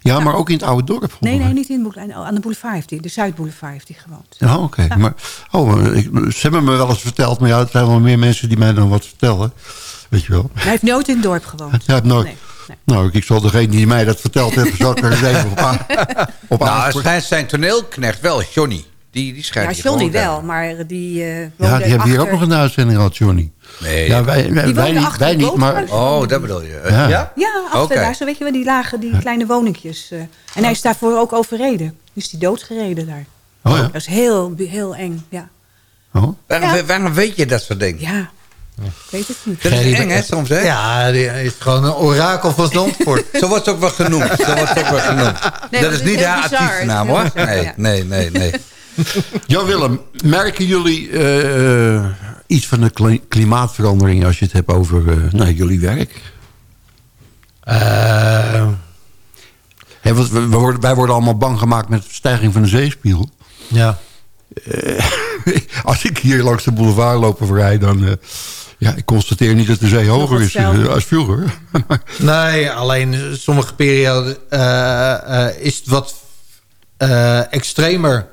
Ja, maar ook in het oude dorp. Nee, nee, niet in de boulevard. Aan de boulevard heeft hij. De Zuidboulevard heeft hij gewoond. Ja, oké. Maar oh, ik, ze hebben me wel eens verteld, maar ja, er zijn wel meer mensen die mij dan wat vertellen. Weet je wel. Hij heeft nooit in het dorp gewoond. Ja, nooit. Nee, nee. Nou, ik zal degene die mij dat verteld heeft, zal ik er eens even op aan. *laughs* Op nou, schijnt zijn toneelknecht wel, Johnny. Die, die Ja, hier Johnny wel, maar die eh Ja, die hebben hier ook nog een uitzending gehad, Johnny. Nee. Ja, wij, wij, Die wij woonde niet, achter wij niet maar... Oh, dat bedoel je. Ja. Ja? Ja, achter daar. Zo weet je wel, die lagen, die kleine woningjes. eh. en hij is daarvoor ook overreden. Is die doodgereden daar. Oh ja. Dat is heel, heel eng, ja. Oh. Waarom, Ja. waarom weet je dat soort dingen? Ja, ik weet het niet. Dat is eng, hè, soms, hè? Ja, die is gewoon een orakel van Zandvoort. *laughs* Zo wordt het ook wel genoemd. Zo wordt het ook wel genoemd. Nee, dat is niet haar artiestennaam, is hoor. Nee, nee, nee, nee. *laughs* Jan Willem, merken jullie eh, iets van de kli- klimaatverandering als je het hebt over eh, nou, jullie werk? Eh, want we, we worden, wij worden allemaal bang gemaakt met de stijging van de zeespiegel. ja. *laughs* Als ik hier langs de boulevard loop of rijd, dan... ja, ik constateer niet dat de zee hoger is als vroeger. *laughs* Nee, alleen sommige perioden is het wat extremer.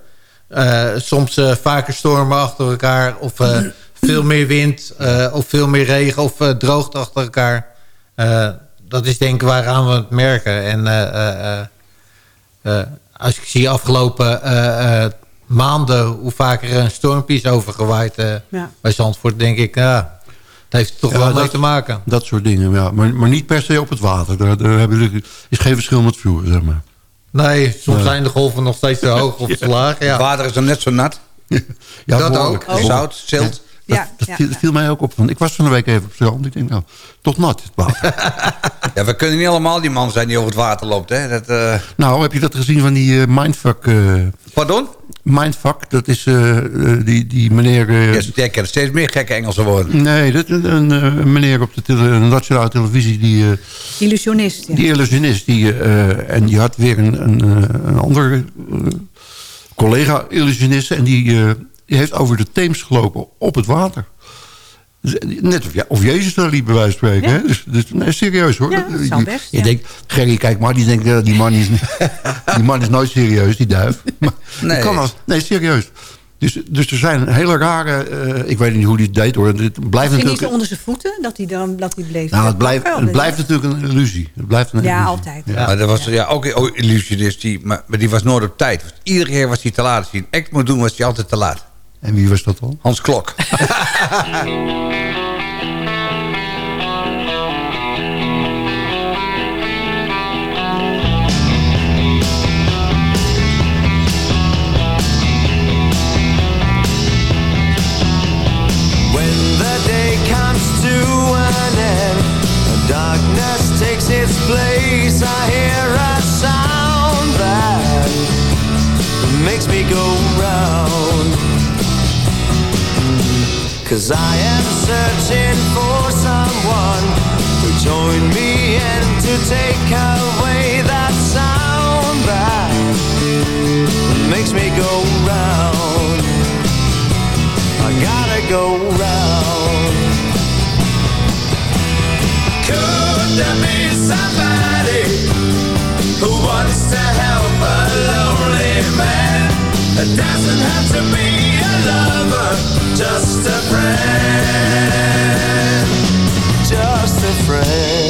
Eh, soms eh, vaker stormen achter elkaar. Of eh, veel meer wind. eh, of veel meer regen. Of eh, droogte achter elkaar. Eh, dat is denk ik waaraan we het merken. En eh, eh, eh, eh, als ik zie afgelopen eh, eh, maanden... hoe vaker er een stormpje is overgewaaid eh, Ja. bij Zandvoort... denk ik, ja, het heeft er toch Ja, wel mee dat- te maken. Dat soort dingen, ja. Maar, maar niet per se op het water. Daar, daar hebben we, is geen verschil met vroeger, zeg maar. Nee, soms Nee. zijn de golven nog steeds te hoog of *laughs* te laag. Het Ja. water is dan net zo nat. *laughs* Ja, Dat behoorlijk. ook. Zout, zilt. Dat, Ja, dat ja, viel, ja. viel mij ook op. Want ik was van de week even op strand. Ik denk, nou, toch nat het water. *laughs* Ja, we kunnen niet allemaal die man zijn die over het water loopt, hè. Dat, eh, nou, heb je dat gezien van die eh, mindfuck... eh, Pardon? mindfuck, dat is die, die meneer... eh, Yes, kent steeds meer gekke Engelse woorden. Nee, dat, een, een, eh, een meneer op de tele, een nationale televisie... die, eh, Illusionist, ja. die illusionist. Die, eh, en die had weer een, een, eh, een andere collega-illusionist... en die, eh, die heeft over de Theems gelopen op het water. Net of, ja, of Jezus daar liep, bij wijze van spreken. Ja. Hè? Dus, dus, nee, serieus hoor. Ja, dat je, best, je ja. denkt, Gerry, kijk maar, die denkt, eh, die, man is, *laughs* die man is nooit serieus, die duif. *laughs* Maar Nee. die kan als, nee, serieus. Dus, dus er zijn hele rare... eh, ik weet niet hoe die het deed hoor. Het blijft Ging niet natuurlijk... zo onder zijn voeten, dat hij, dan, dat hij bleef. Nou, het blijft, Wel, het blijft natuurlijk een illusie. Het blijft een Ja, illusie. altijd. Ja. Maar er was ja. ook een illusionist, die, maar, maar die was nooit op tijd. Iedere keer was hij te laat. Als hij een act moet doen, was hij altijd te laat. En wie was dat dan? Hans Klok. *laughs* It doesn't have to be a lover, just a friend. Just a friend.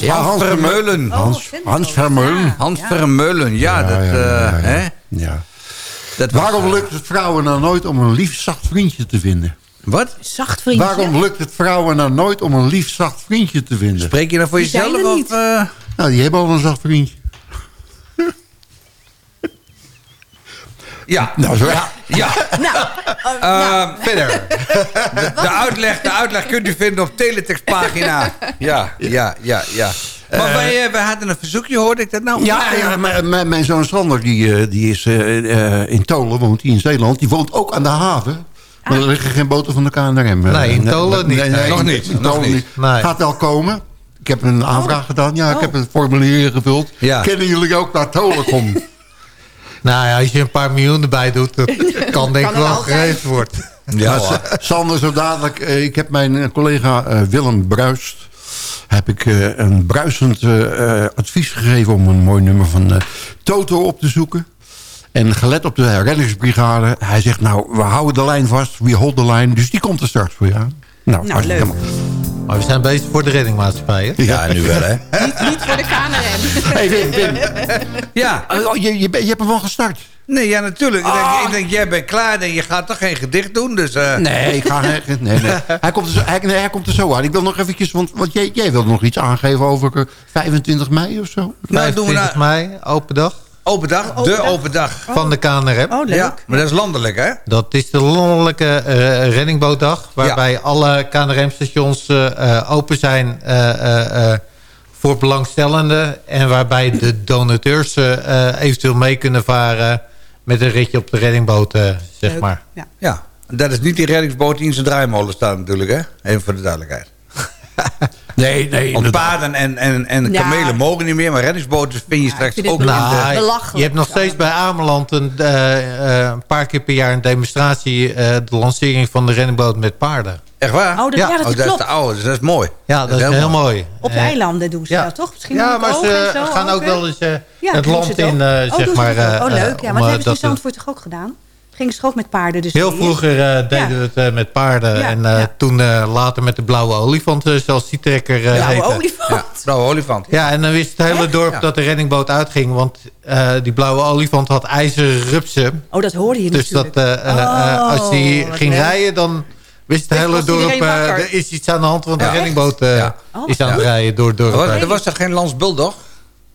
Ja, Hans Vermeulen. Hans, Hans Vermeulen. Hans Vermeulen, ja. dat, eh. Hè? Ja. dat Waarom eh, lukt het vrouwen nou nooit om een lief zacht vriendje te vinden? Wat? Zacht vriendje. Waarom lukt het vrouwen nou nooit om een lief zacht vriendje te vinden? Spreek je nou voor Die zijn jezelf of... eh, Nou, die hebben al een zacht vriendje. ja. Nou, zo. Ja. *laughs* Nou, Ehm, verder. *laughs* De, de uitleg, de uitleg kunt u vinden op teletextpagina. Ja, ja, ja, ja. Maar wij, eh, wij hadden een verzoekje, hoorde ik dat nou? Ja, ja mijn- zoon Sander, die, eh, die is eh, eh, in Tolen, woont hij in Zeeland. Die woont ook aan de haven. Maar er liggen geen boten van de KNRM. eh, Nee, in Tolen niet. Nog in- niet, in nog niet. Nee. Gaat wel komen. Ik heb een aanvraag gedaan. Ja, ik heb het formulier gevuld. Ja. Kennen jullie ook naar Tolen komen? *laughs* Nou ja, als je een paar miljoen erbij doet, dat *laughs* kan denk ik wel geregeld worden. Ja, Sa- Sander, zo dadelijk. eh, ik heb mijn eh, collega eh, Willem Bruist... heb ik een bruisend advies gegeven... om een mooi nummer van Toto op te zoeken. En gelet op de reddingsbrigade. Hij zegt, nou, we houden de lijn vast. We hold de lijn. Dus die komt er straks voor je aan. Nou, Nou, leuk. mooi. Maar we zijn bezig voor de reddingmaatschappij, hè? ja, nu wel, hè? *laughs* niet, niet voor de KNRM. Hey, Wim, Wim. Ja. Oh, je, je, bent- je hebt hem al gestart. Nee, ja, natuurlijk. Ik, denk, ik denk, jij bent klaar en je gaat toch geen gedicht doen, dus... eh, Nee, ik ga, nee, nee. *laughs* Hij, komt er zo, hij, nee, hij komt er zo aan. Ik wil nog eventjes, want, want jij, jij wilde nog iets aangeven over eh, 25 mei of zo. Nou, doen we 25 nou mei, open dag open dag, de dag. open dag. van de KNRM. Oh, leuk. Ja, maar dat is landelijk, hè? Dat is de landelijke eh, reddingbootdag. Waarbij alle KNRM-stations eh, eh, open zijn eh, eh, eh, voor belangstellenden. En waarbij de donateurs eventueel mee kunnen varen met een ritje op de reddingboot, eh, zeg Leuk. maar. Ja. Ja. Dat is niet die reddingsboot die in zijn draaimolen staat natuurlijk, hè? Even voor de duidelijkheid. *laughs* Nee, nee. Want paarden en, en, en Ja. kamelen mogen niet meer, maar reddingsboten vind je straks ook niet. eh, Nou, Belachelijk. je hebt nog steeds bij Ameland een, eh, eh, een paar keer per jaar een demonstratie... eh, de lancering van de reddingboot met paarden. Echt waar? Oh, dat, ja, dat, oh, dat is klopt. de oude, dus dat is mooi. Ja, dat, is heel mooi. Op de eilanden doen ze ja. dat, toch? Misschien Ja, maar ze zo gaan ook hè? wel eens Ja, het land ze het in, eh, Oh, zeg maar. eh, oh, leuk. Ja, maar dat hebben ze in Zandvoort toch ook gedaan? Gingen ze ook met paarden dus Heel vroeger eh, deden Ja. we het eh, met paarden. Ja, en eh, ja. toen eh, later met de blauwe olifant, zoals die trekker eh Blauwe heette. olifant. Ja, blauwe olifant. Ja, en dan wist het hele dorp Ja. dat de reddingboot uitging. Want eh, die blauwe olifant had ijzeren rupsen. Oh, dat hoorde je Dus dat, natuurlijk. eh, eh, eh, Oh, als hij wat ging leuk. rijden, dan wist het hele dorp... eh, er is iets aan de hand, want Ja. de reddingboot eh, Ja. Oh, is aan het rijden door het dorp. Er was, er was toch geen Lans Bulldog?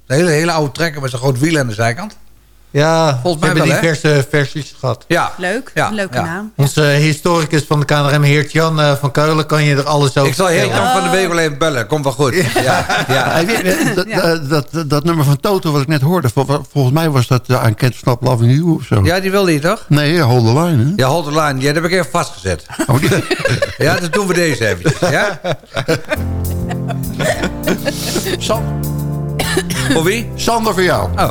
Een hele, hele oude trekker met zo'n groot wiel aan de zijkant. Ja, Volgens we mij hebben wel, diverse versies gehad. Ja. Leuk, Ja, een leuke ja. naam. Onze historicus van de KNRM, Heert Jan eh, van Keulen, kan je er alles over Ik zal vertellen. Jan van de Week wel even bellen. Komt wel goed. Ja, ja. Eh, *laughs* dat, dat, dat, dat nummer van Toto wat ik net hoorde... vol- volgens mij was dat uh, aan Can't Stop Loving You of zo. ja, die wilde je toch? Nee, Hold the Line, hè? Ja, hold the line. Ja, dat heb ik even vastgezet. *laughs* Oh, die- Ja, dus doen we deze eventjes. Ja? *laughs* San- Voor wie? Sander voor jou. Oh.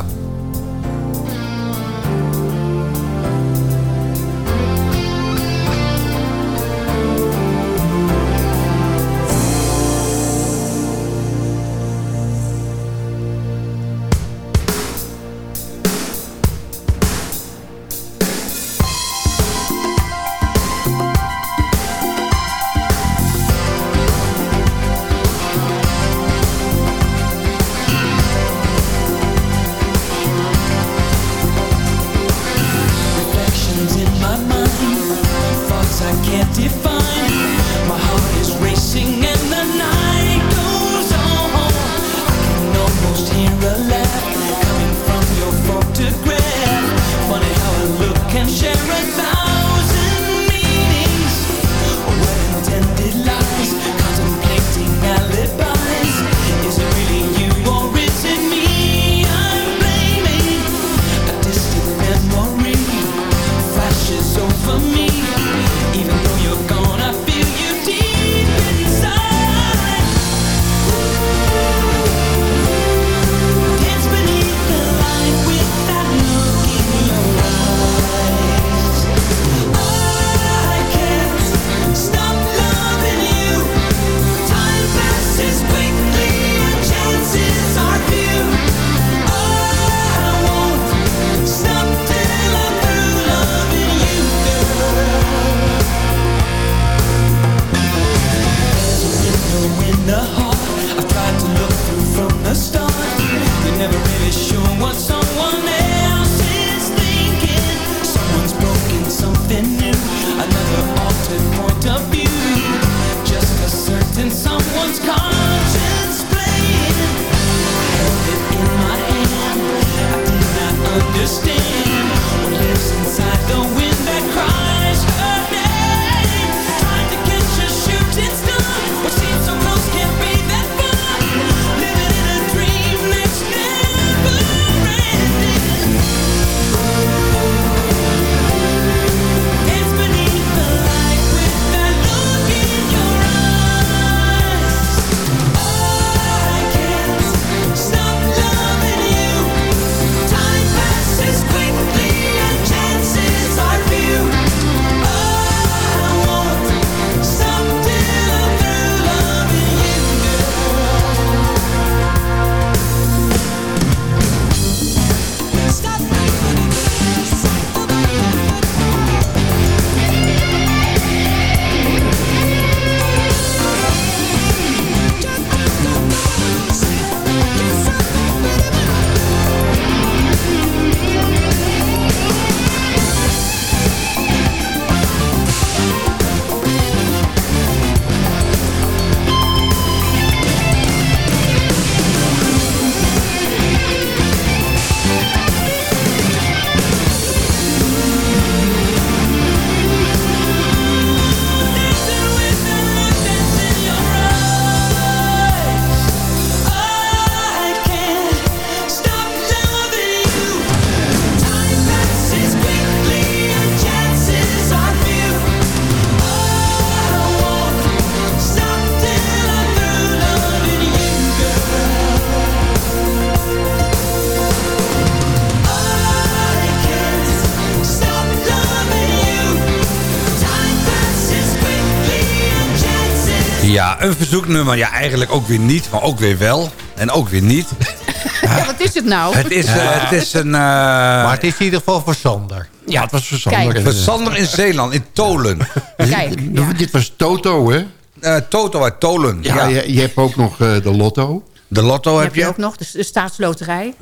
Ja, een verzoeknummer. Ja, eigenlijk ook weer niet, maar ook weer wel. En ook weer niet. *laughs* Ja, wat is het nou? Het is, eh, het is een... eh, Maar het is in ieder geval voor Sander. Ja, het was Versander. Kijk. Versander in Zeeland, in Tolen. Kijk, ja. Dit was Toto, hè? Eh, Toto uit Tolen. Ja, Ja, Je, je hebt ook nog eh, de Lotto. De Lotto heb heb je je. ook nog, de, de staatsloterij.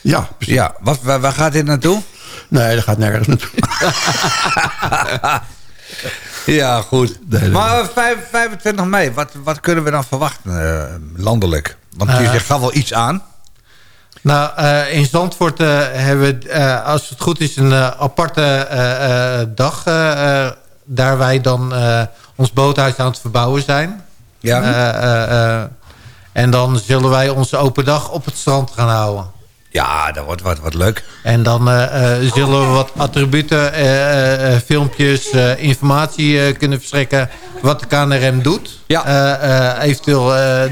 Ja, precies. Ja, wat, waar, waar gaat dit naartoe? Nee, dat gaat nergens naartoe. *laughs* Ja, goed. Maar eh, vijf- 25 mei, wat, wat kunnen we dan verwachten eh, landelijk? Want je Eh. zegt gaf wel iets aan. Nou, eh, in Zandvoort eh, hebben we, eh, als het goed is, een eh, aparte eh, eh, dag. eh, eh, daar wij dan eh, ons boothuis aan het verbouwen zijn. Ja. Eh, eh, eh, en dan zullen wij onze open dag op het strand gaan houden. Ja, dat wordt wat, wat leuk. En dan eh, eh, zullen we wat attributen, eh, filmpjes, informatie kunnen verstrekken. Wat de KNRM doet. Ja. Eventueel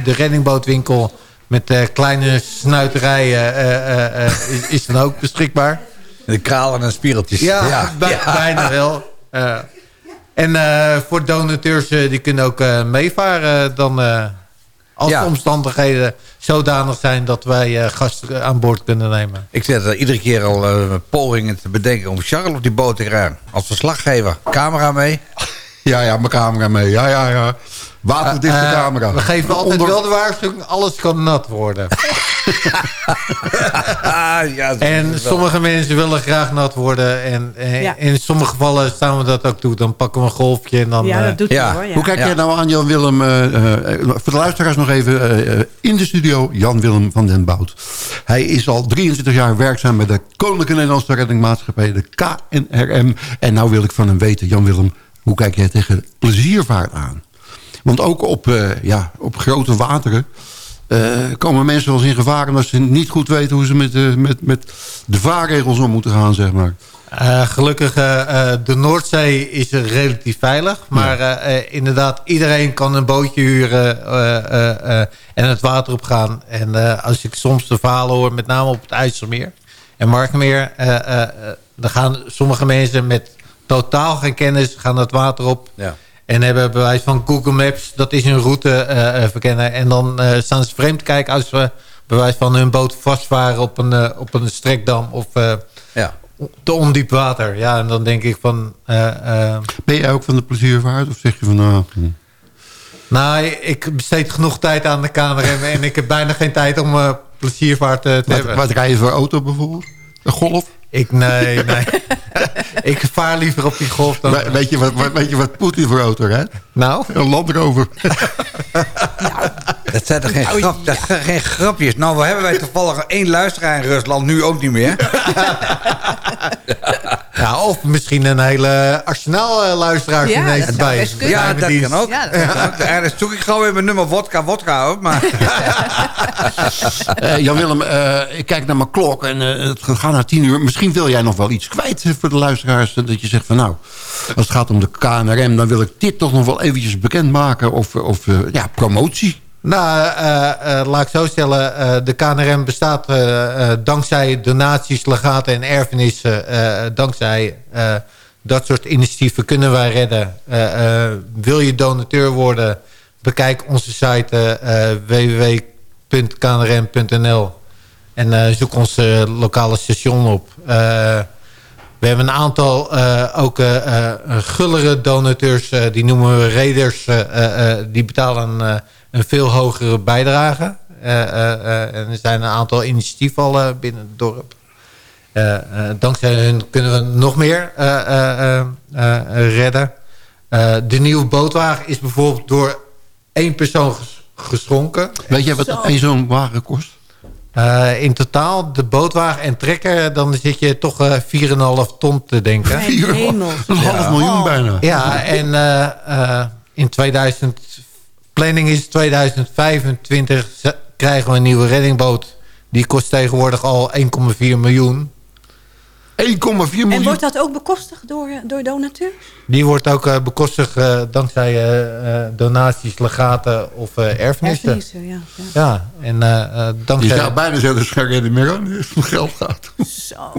de reddingbootwinkel met kleine snuiterijen is, is dan ook beschikbaar. De kralen en spiegeltjes. Ja, bij- bijna wel. *laughs* En voor donateurs, die kunnen ook eh, meevaren dan... als Ja. de omstandigheden zodanig zijn dat wij eh, gasten aan boord kunnen nemen. Ik zet er iedere keer al eh, pogingen te bedenken om Charles op die boot te krijgen. Als verslaggever. Camera mee. Ja, ja, mijn camera mee. Ja, ja, ja. Waterdichte Eh, camera. We geven altijd Onder- wel de waarschuwing, alles kan nat worden. *laughs* Ja, en sommige mensen willen graag nat worden. En eh, Ja. in sommige gevallen staan we dat ook toe. Dan pakken we een golfje en dan... Ja, eh, dat doet ja. hij hoor. Ja. Hoe kijk Ja. jij nou aan Jan Willem? eh, eh, voor de luisteraars nog even eh, eh, in de studio. Jan Willem van den Bout. Hij is al 23 jaar werkzaam bij de Koninklijke Nederlandse Reddingmaatschappij, de KNRM. En nou wil ik van hem weten, Jan Willem, hoe kijk jij tegen pleziervaart aan? Want ook op, eh, ja, op grote wateren eh, komen mensen wel eens in gevaar... omdat ze niet goed weten hoe ze met, eh, met, met de vaarregels om moeten gaan, zeg maar. Eh, gelukkig, eh, eh, de Noordzee is er relatief veilig. Maar eh, eh, inderdaad, iedereen kan een bootje huren eh, eh, eh, en het water op gaan. En eh, als ik soms de verhalen hoor, met name op het IJsselmeer en Markenmeer... eh, eh, eh, dan gaan sommige mensen met totaal geen kennis gaan het water op... Ja. En hebben bewijs van Google Maps, dat is hun route eh, eh, verkennen. En dan eh, staan ze vreemd kijken als we bewijs van hun boot vastvaren op een, op een strekdam of eh, Ja. te ondiep water. Ja, en dan denk ik van... Ben jij ook van de pleziervaart? Of zeg je van... nou, hm. nou, ik besteed genoeg tijd aan de KNRM en ik heb bijna geen tijd om eh, pleziervaart te wat, hebben. wat rij je voor auto bijvoorbeeld? Een golf? Ik, nee, *laughs* nee. ik vaar liever op die golf dan... We- weet, je wat, wat- weet je wat Poetin voor auto rijdt? Nou? Een Land Rover. *laughs* Dat zijn toch geen, grap, dat zijn geen grapjes. Nou, we hebben wij toevallig één luisteraar in Rusland. Nu ook niet meer. Ja, *laughs* of misschien een hele arsenaal eh, luisteraars Ja, ineens dat zou bij. Ja, dat kan ook. Ja, dat kan ook. Ja, dan zoek ik gewoon weer mijn nummer vodka, vodka op. Maar *laughs* Eh, Jan Willem, eh, ik kijk naar mijn klok en het gaat naar tien uur. Misschien wil jij nog wel iets kwijt voor de luisteraars. Dat je zegt van nou, als het gaat om de KNRM... dan wil ik dit toch nog wel eventjes bekendmaken. Of, of ja, promotie. Nou, eh, eh, laat ik zo stellen. eh, de KNRM bestaat dankzij donaties, legaten en erfenissen. dankzij dat soort initiatieven kunnen wij redden. Wil je donateur worden? Bekijk onze site www.knrm.nl en zoek ons lokale station op. We hebben een aantal ook gullere donateurs, die noemen we raiders. die betalen een, een veel hogere bijdrage. Eh, eh, eh, en er zijn een aantal initiatieven al binnen het dorp. Eh, eh, dankzij hun kunnen we nog meer eh, eh, eh, eh, redden. Eh, de nieuwe bootwagen is bijvoorbeeld door één persoon ges- geschonken. Weet jij wat Zo. één zo'n wagen kost? Eh, in totaal, de bootwagen en trekker, dan zit je toch eh 4,5 ton te denken. Een half miljoen bijna. Ja, en eh, eh, in 2000, planning is 2025 z- krijgen we een nieuwe reddingboot. Die kost tegenwoordig al 1,4 miljoen. 1,4 miljoen. En wordt dat ook bekostigd door, eh, door donateurs? Die wordt ook eh, bekostigd eh, dankzij eh, eh, donaties, legaten of eh erfenissen. Erfenissen, ja. ja. Ja, en eh, eh, Je dankzij... zou bijna zeggen, dat geen reden meer aan. Als het om geld gaat. Zo.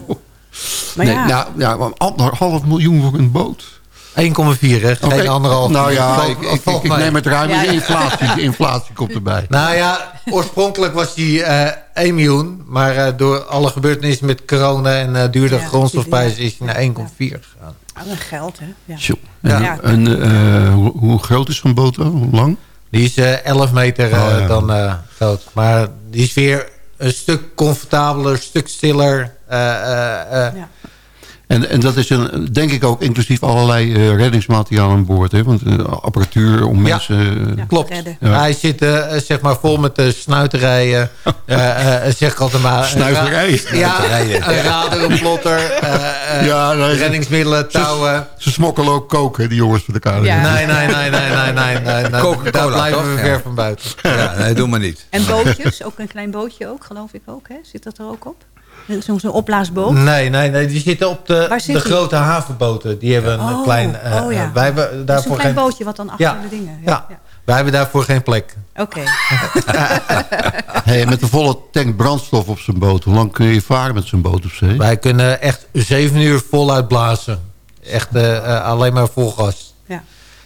Maar nee, ja, nou, ja, anderhalf miljoen voor een boot. 1,4 hè? Geen Oké. anderhalf. Nou ja, Nee, ik, ik, ik neem het ruim. Ja. Inflatie, de inflatie komt erbij. *laughs* Nou ja, oorspronkelijk was die eh 1 miljoen. Maar eh, door alle gebeurtenissen met corona en eh duurde Ja, grondstofprijzen is hij naar 1,4 gegaan. Een geld, hè? Ja. Zo. En, Ja. en, eh, hoe, hoe groot is zo'n boot dan? Hoe lang? Die is eh 11 meter Oh, ja. dan eh, groot. Maar die is weer een stuk comfortabeler, een stuk stiller. eh, eh, eh. En, en dat is een, denk ik ook inclusief allerlei eh, reddingsmateriaal aan boord. Hè? Want eh, apparatuur om Ja. mensen... eh, Klopt. Ja. Hij zit zeg maar vol met de snuiterijen. *laughs* eh eh, zeg ik altijd maar. Snuiterijen? Ja, een radar, een plotter. eh, eh, *laughs* Ja, nee, reddingsmiddelen, touwen. Ze smokkelen ook koken, die jongens van de. Nee, nee, nee, nee, nee, nee. nee, nee. *laughs* Coca-Cola, Daar blijven we Ja. ver van buiten. Ja, nee, doe maar niet. En bootjes, ook een klein bootje ook, geloof ik ook, hè? Zit dat er ook op? Zo'n zo'n opblaasboot? Nee, nee, nee, die zitten op de, zit de die? grote havenboten. Die hebben een Oh, klein... oh ja. eh, wij hebben daarvoor een klein geen... bootje wat dan achter Ja, de dingen... Ja, wij hebben daarvoor geen plek. Oké. *laughs* Hey, met een volle tank brandstof op zijn boot. Hoe lang kun je varen met zo'n boot op zee? Wij kunnen echt zeven uur voluit blazen. Echt eh, alleen maar vol gas. Ja.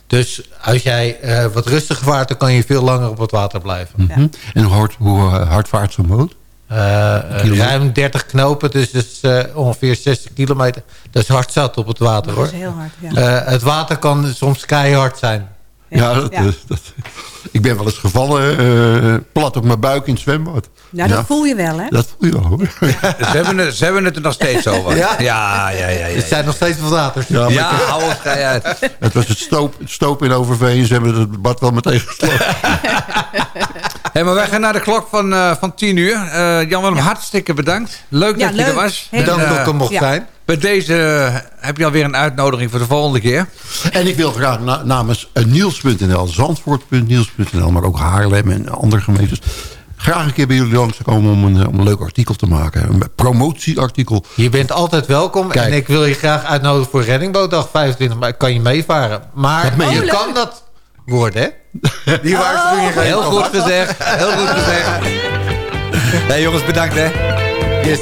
Dus als jij eh, wat rustiger vaart, dan kan je veel langer op het water blijven. Mhm. En hoe hard, hoe hard vaart zo'n boot? Eh, eh, ruim 30 knopen, dus dat is eh, ongeveer 60 kilometer. Dat is hard zat op het water, Dat hoor. is heel hard, ja. Eh, het water kan soms keihard zijn. Ja, dat, Ja. dat- ik ben wel eens gevallen, eh, plat op mijn buik in het zwembad. Nou, dat voel je wel, hè? Dat voel je wel, hoor. *laughs* Ze hebben, het, ze hebben het er nog steeds over. Ja? ja, ja, ja. ja, Het zijn nog steeds wat water. Ja, Ja, ik- hou uit. Het was het stoop, het stoop in Overveen. Ze hebben het bad wel meteen gesloten. *laughs* Hey, maar wij gaan naar de klok van, eh, van 10 uur. Eh Jan Willem, hartstikke bedankt. Leuk Ja, dat je er was. Bedankt En, dat eh, ik er mocht ja. zijn. Bij deze eh, heb je alweer een uitnodiging voor de volgende keer. En ik wil graag na- namens eh, Niels.nl, Zandvoort.niels.nl... maar ook Haarlem en andere gemeentes... graag een keer bij jullie langskomen om een, eh, om een leuk artikel te maken. Een promotieartikel. Je bent altijd welkom. Kijk. En ik wil je graag uitnodigen voor Reddingbootdag 25 mei. Kan je meevaren. Maar je kan dat worden, hè? Die waarschuwing geven. Heel goed gezegd. Heel goed gezegd. Hey jongens, bedankt hè. Yes.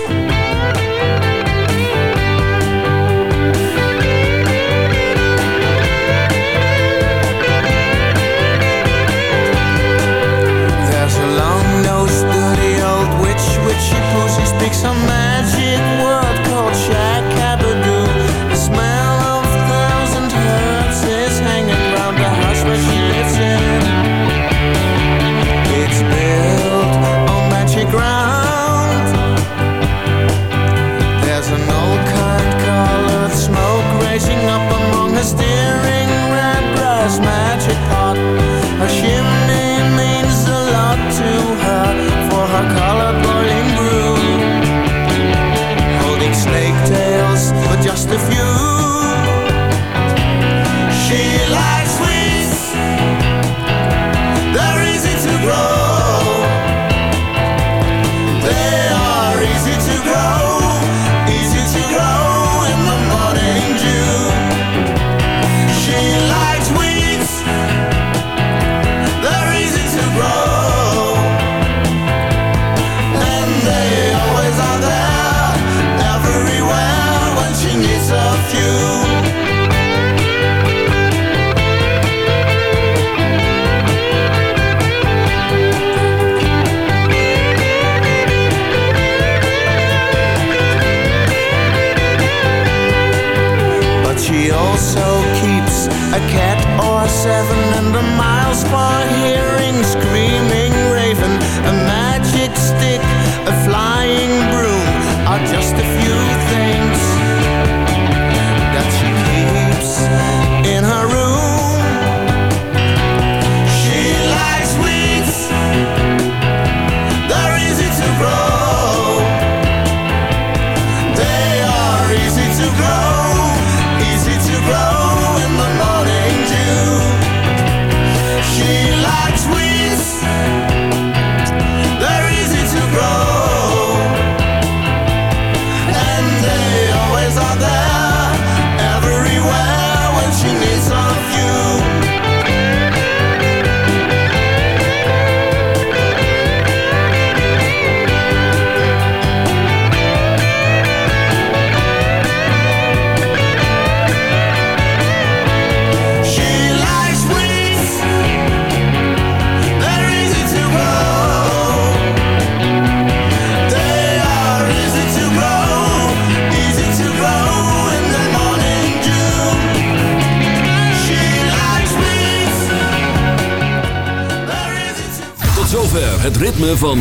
There's a long-nosed, dirty old witch, witchy pussy speaks some magic you.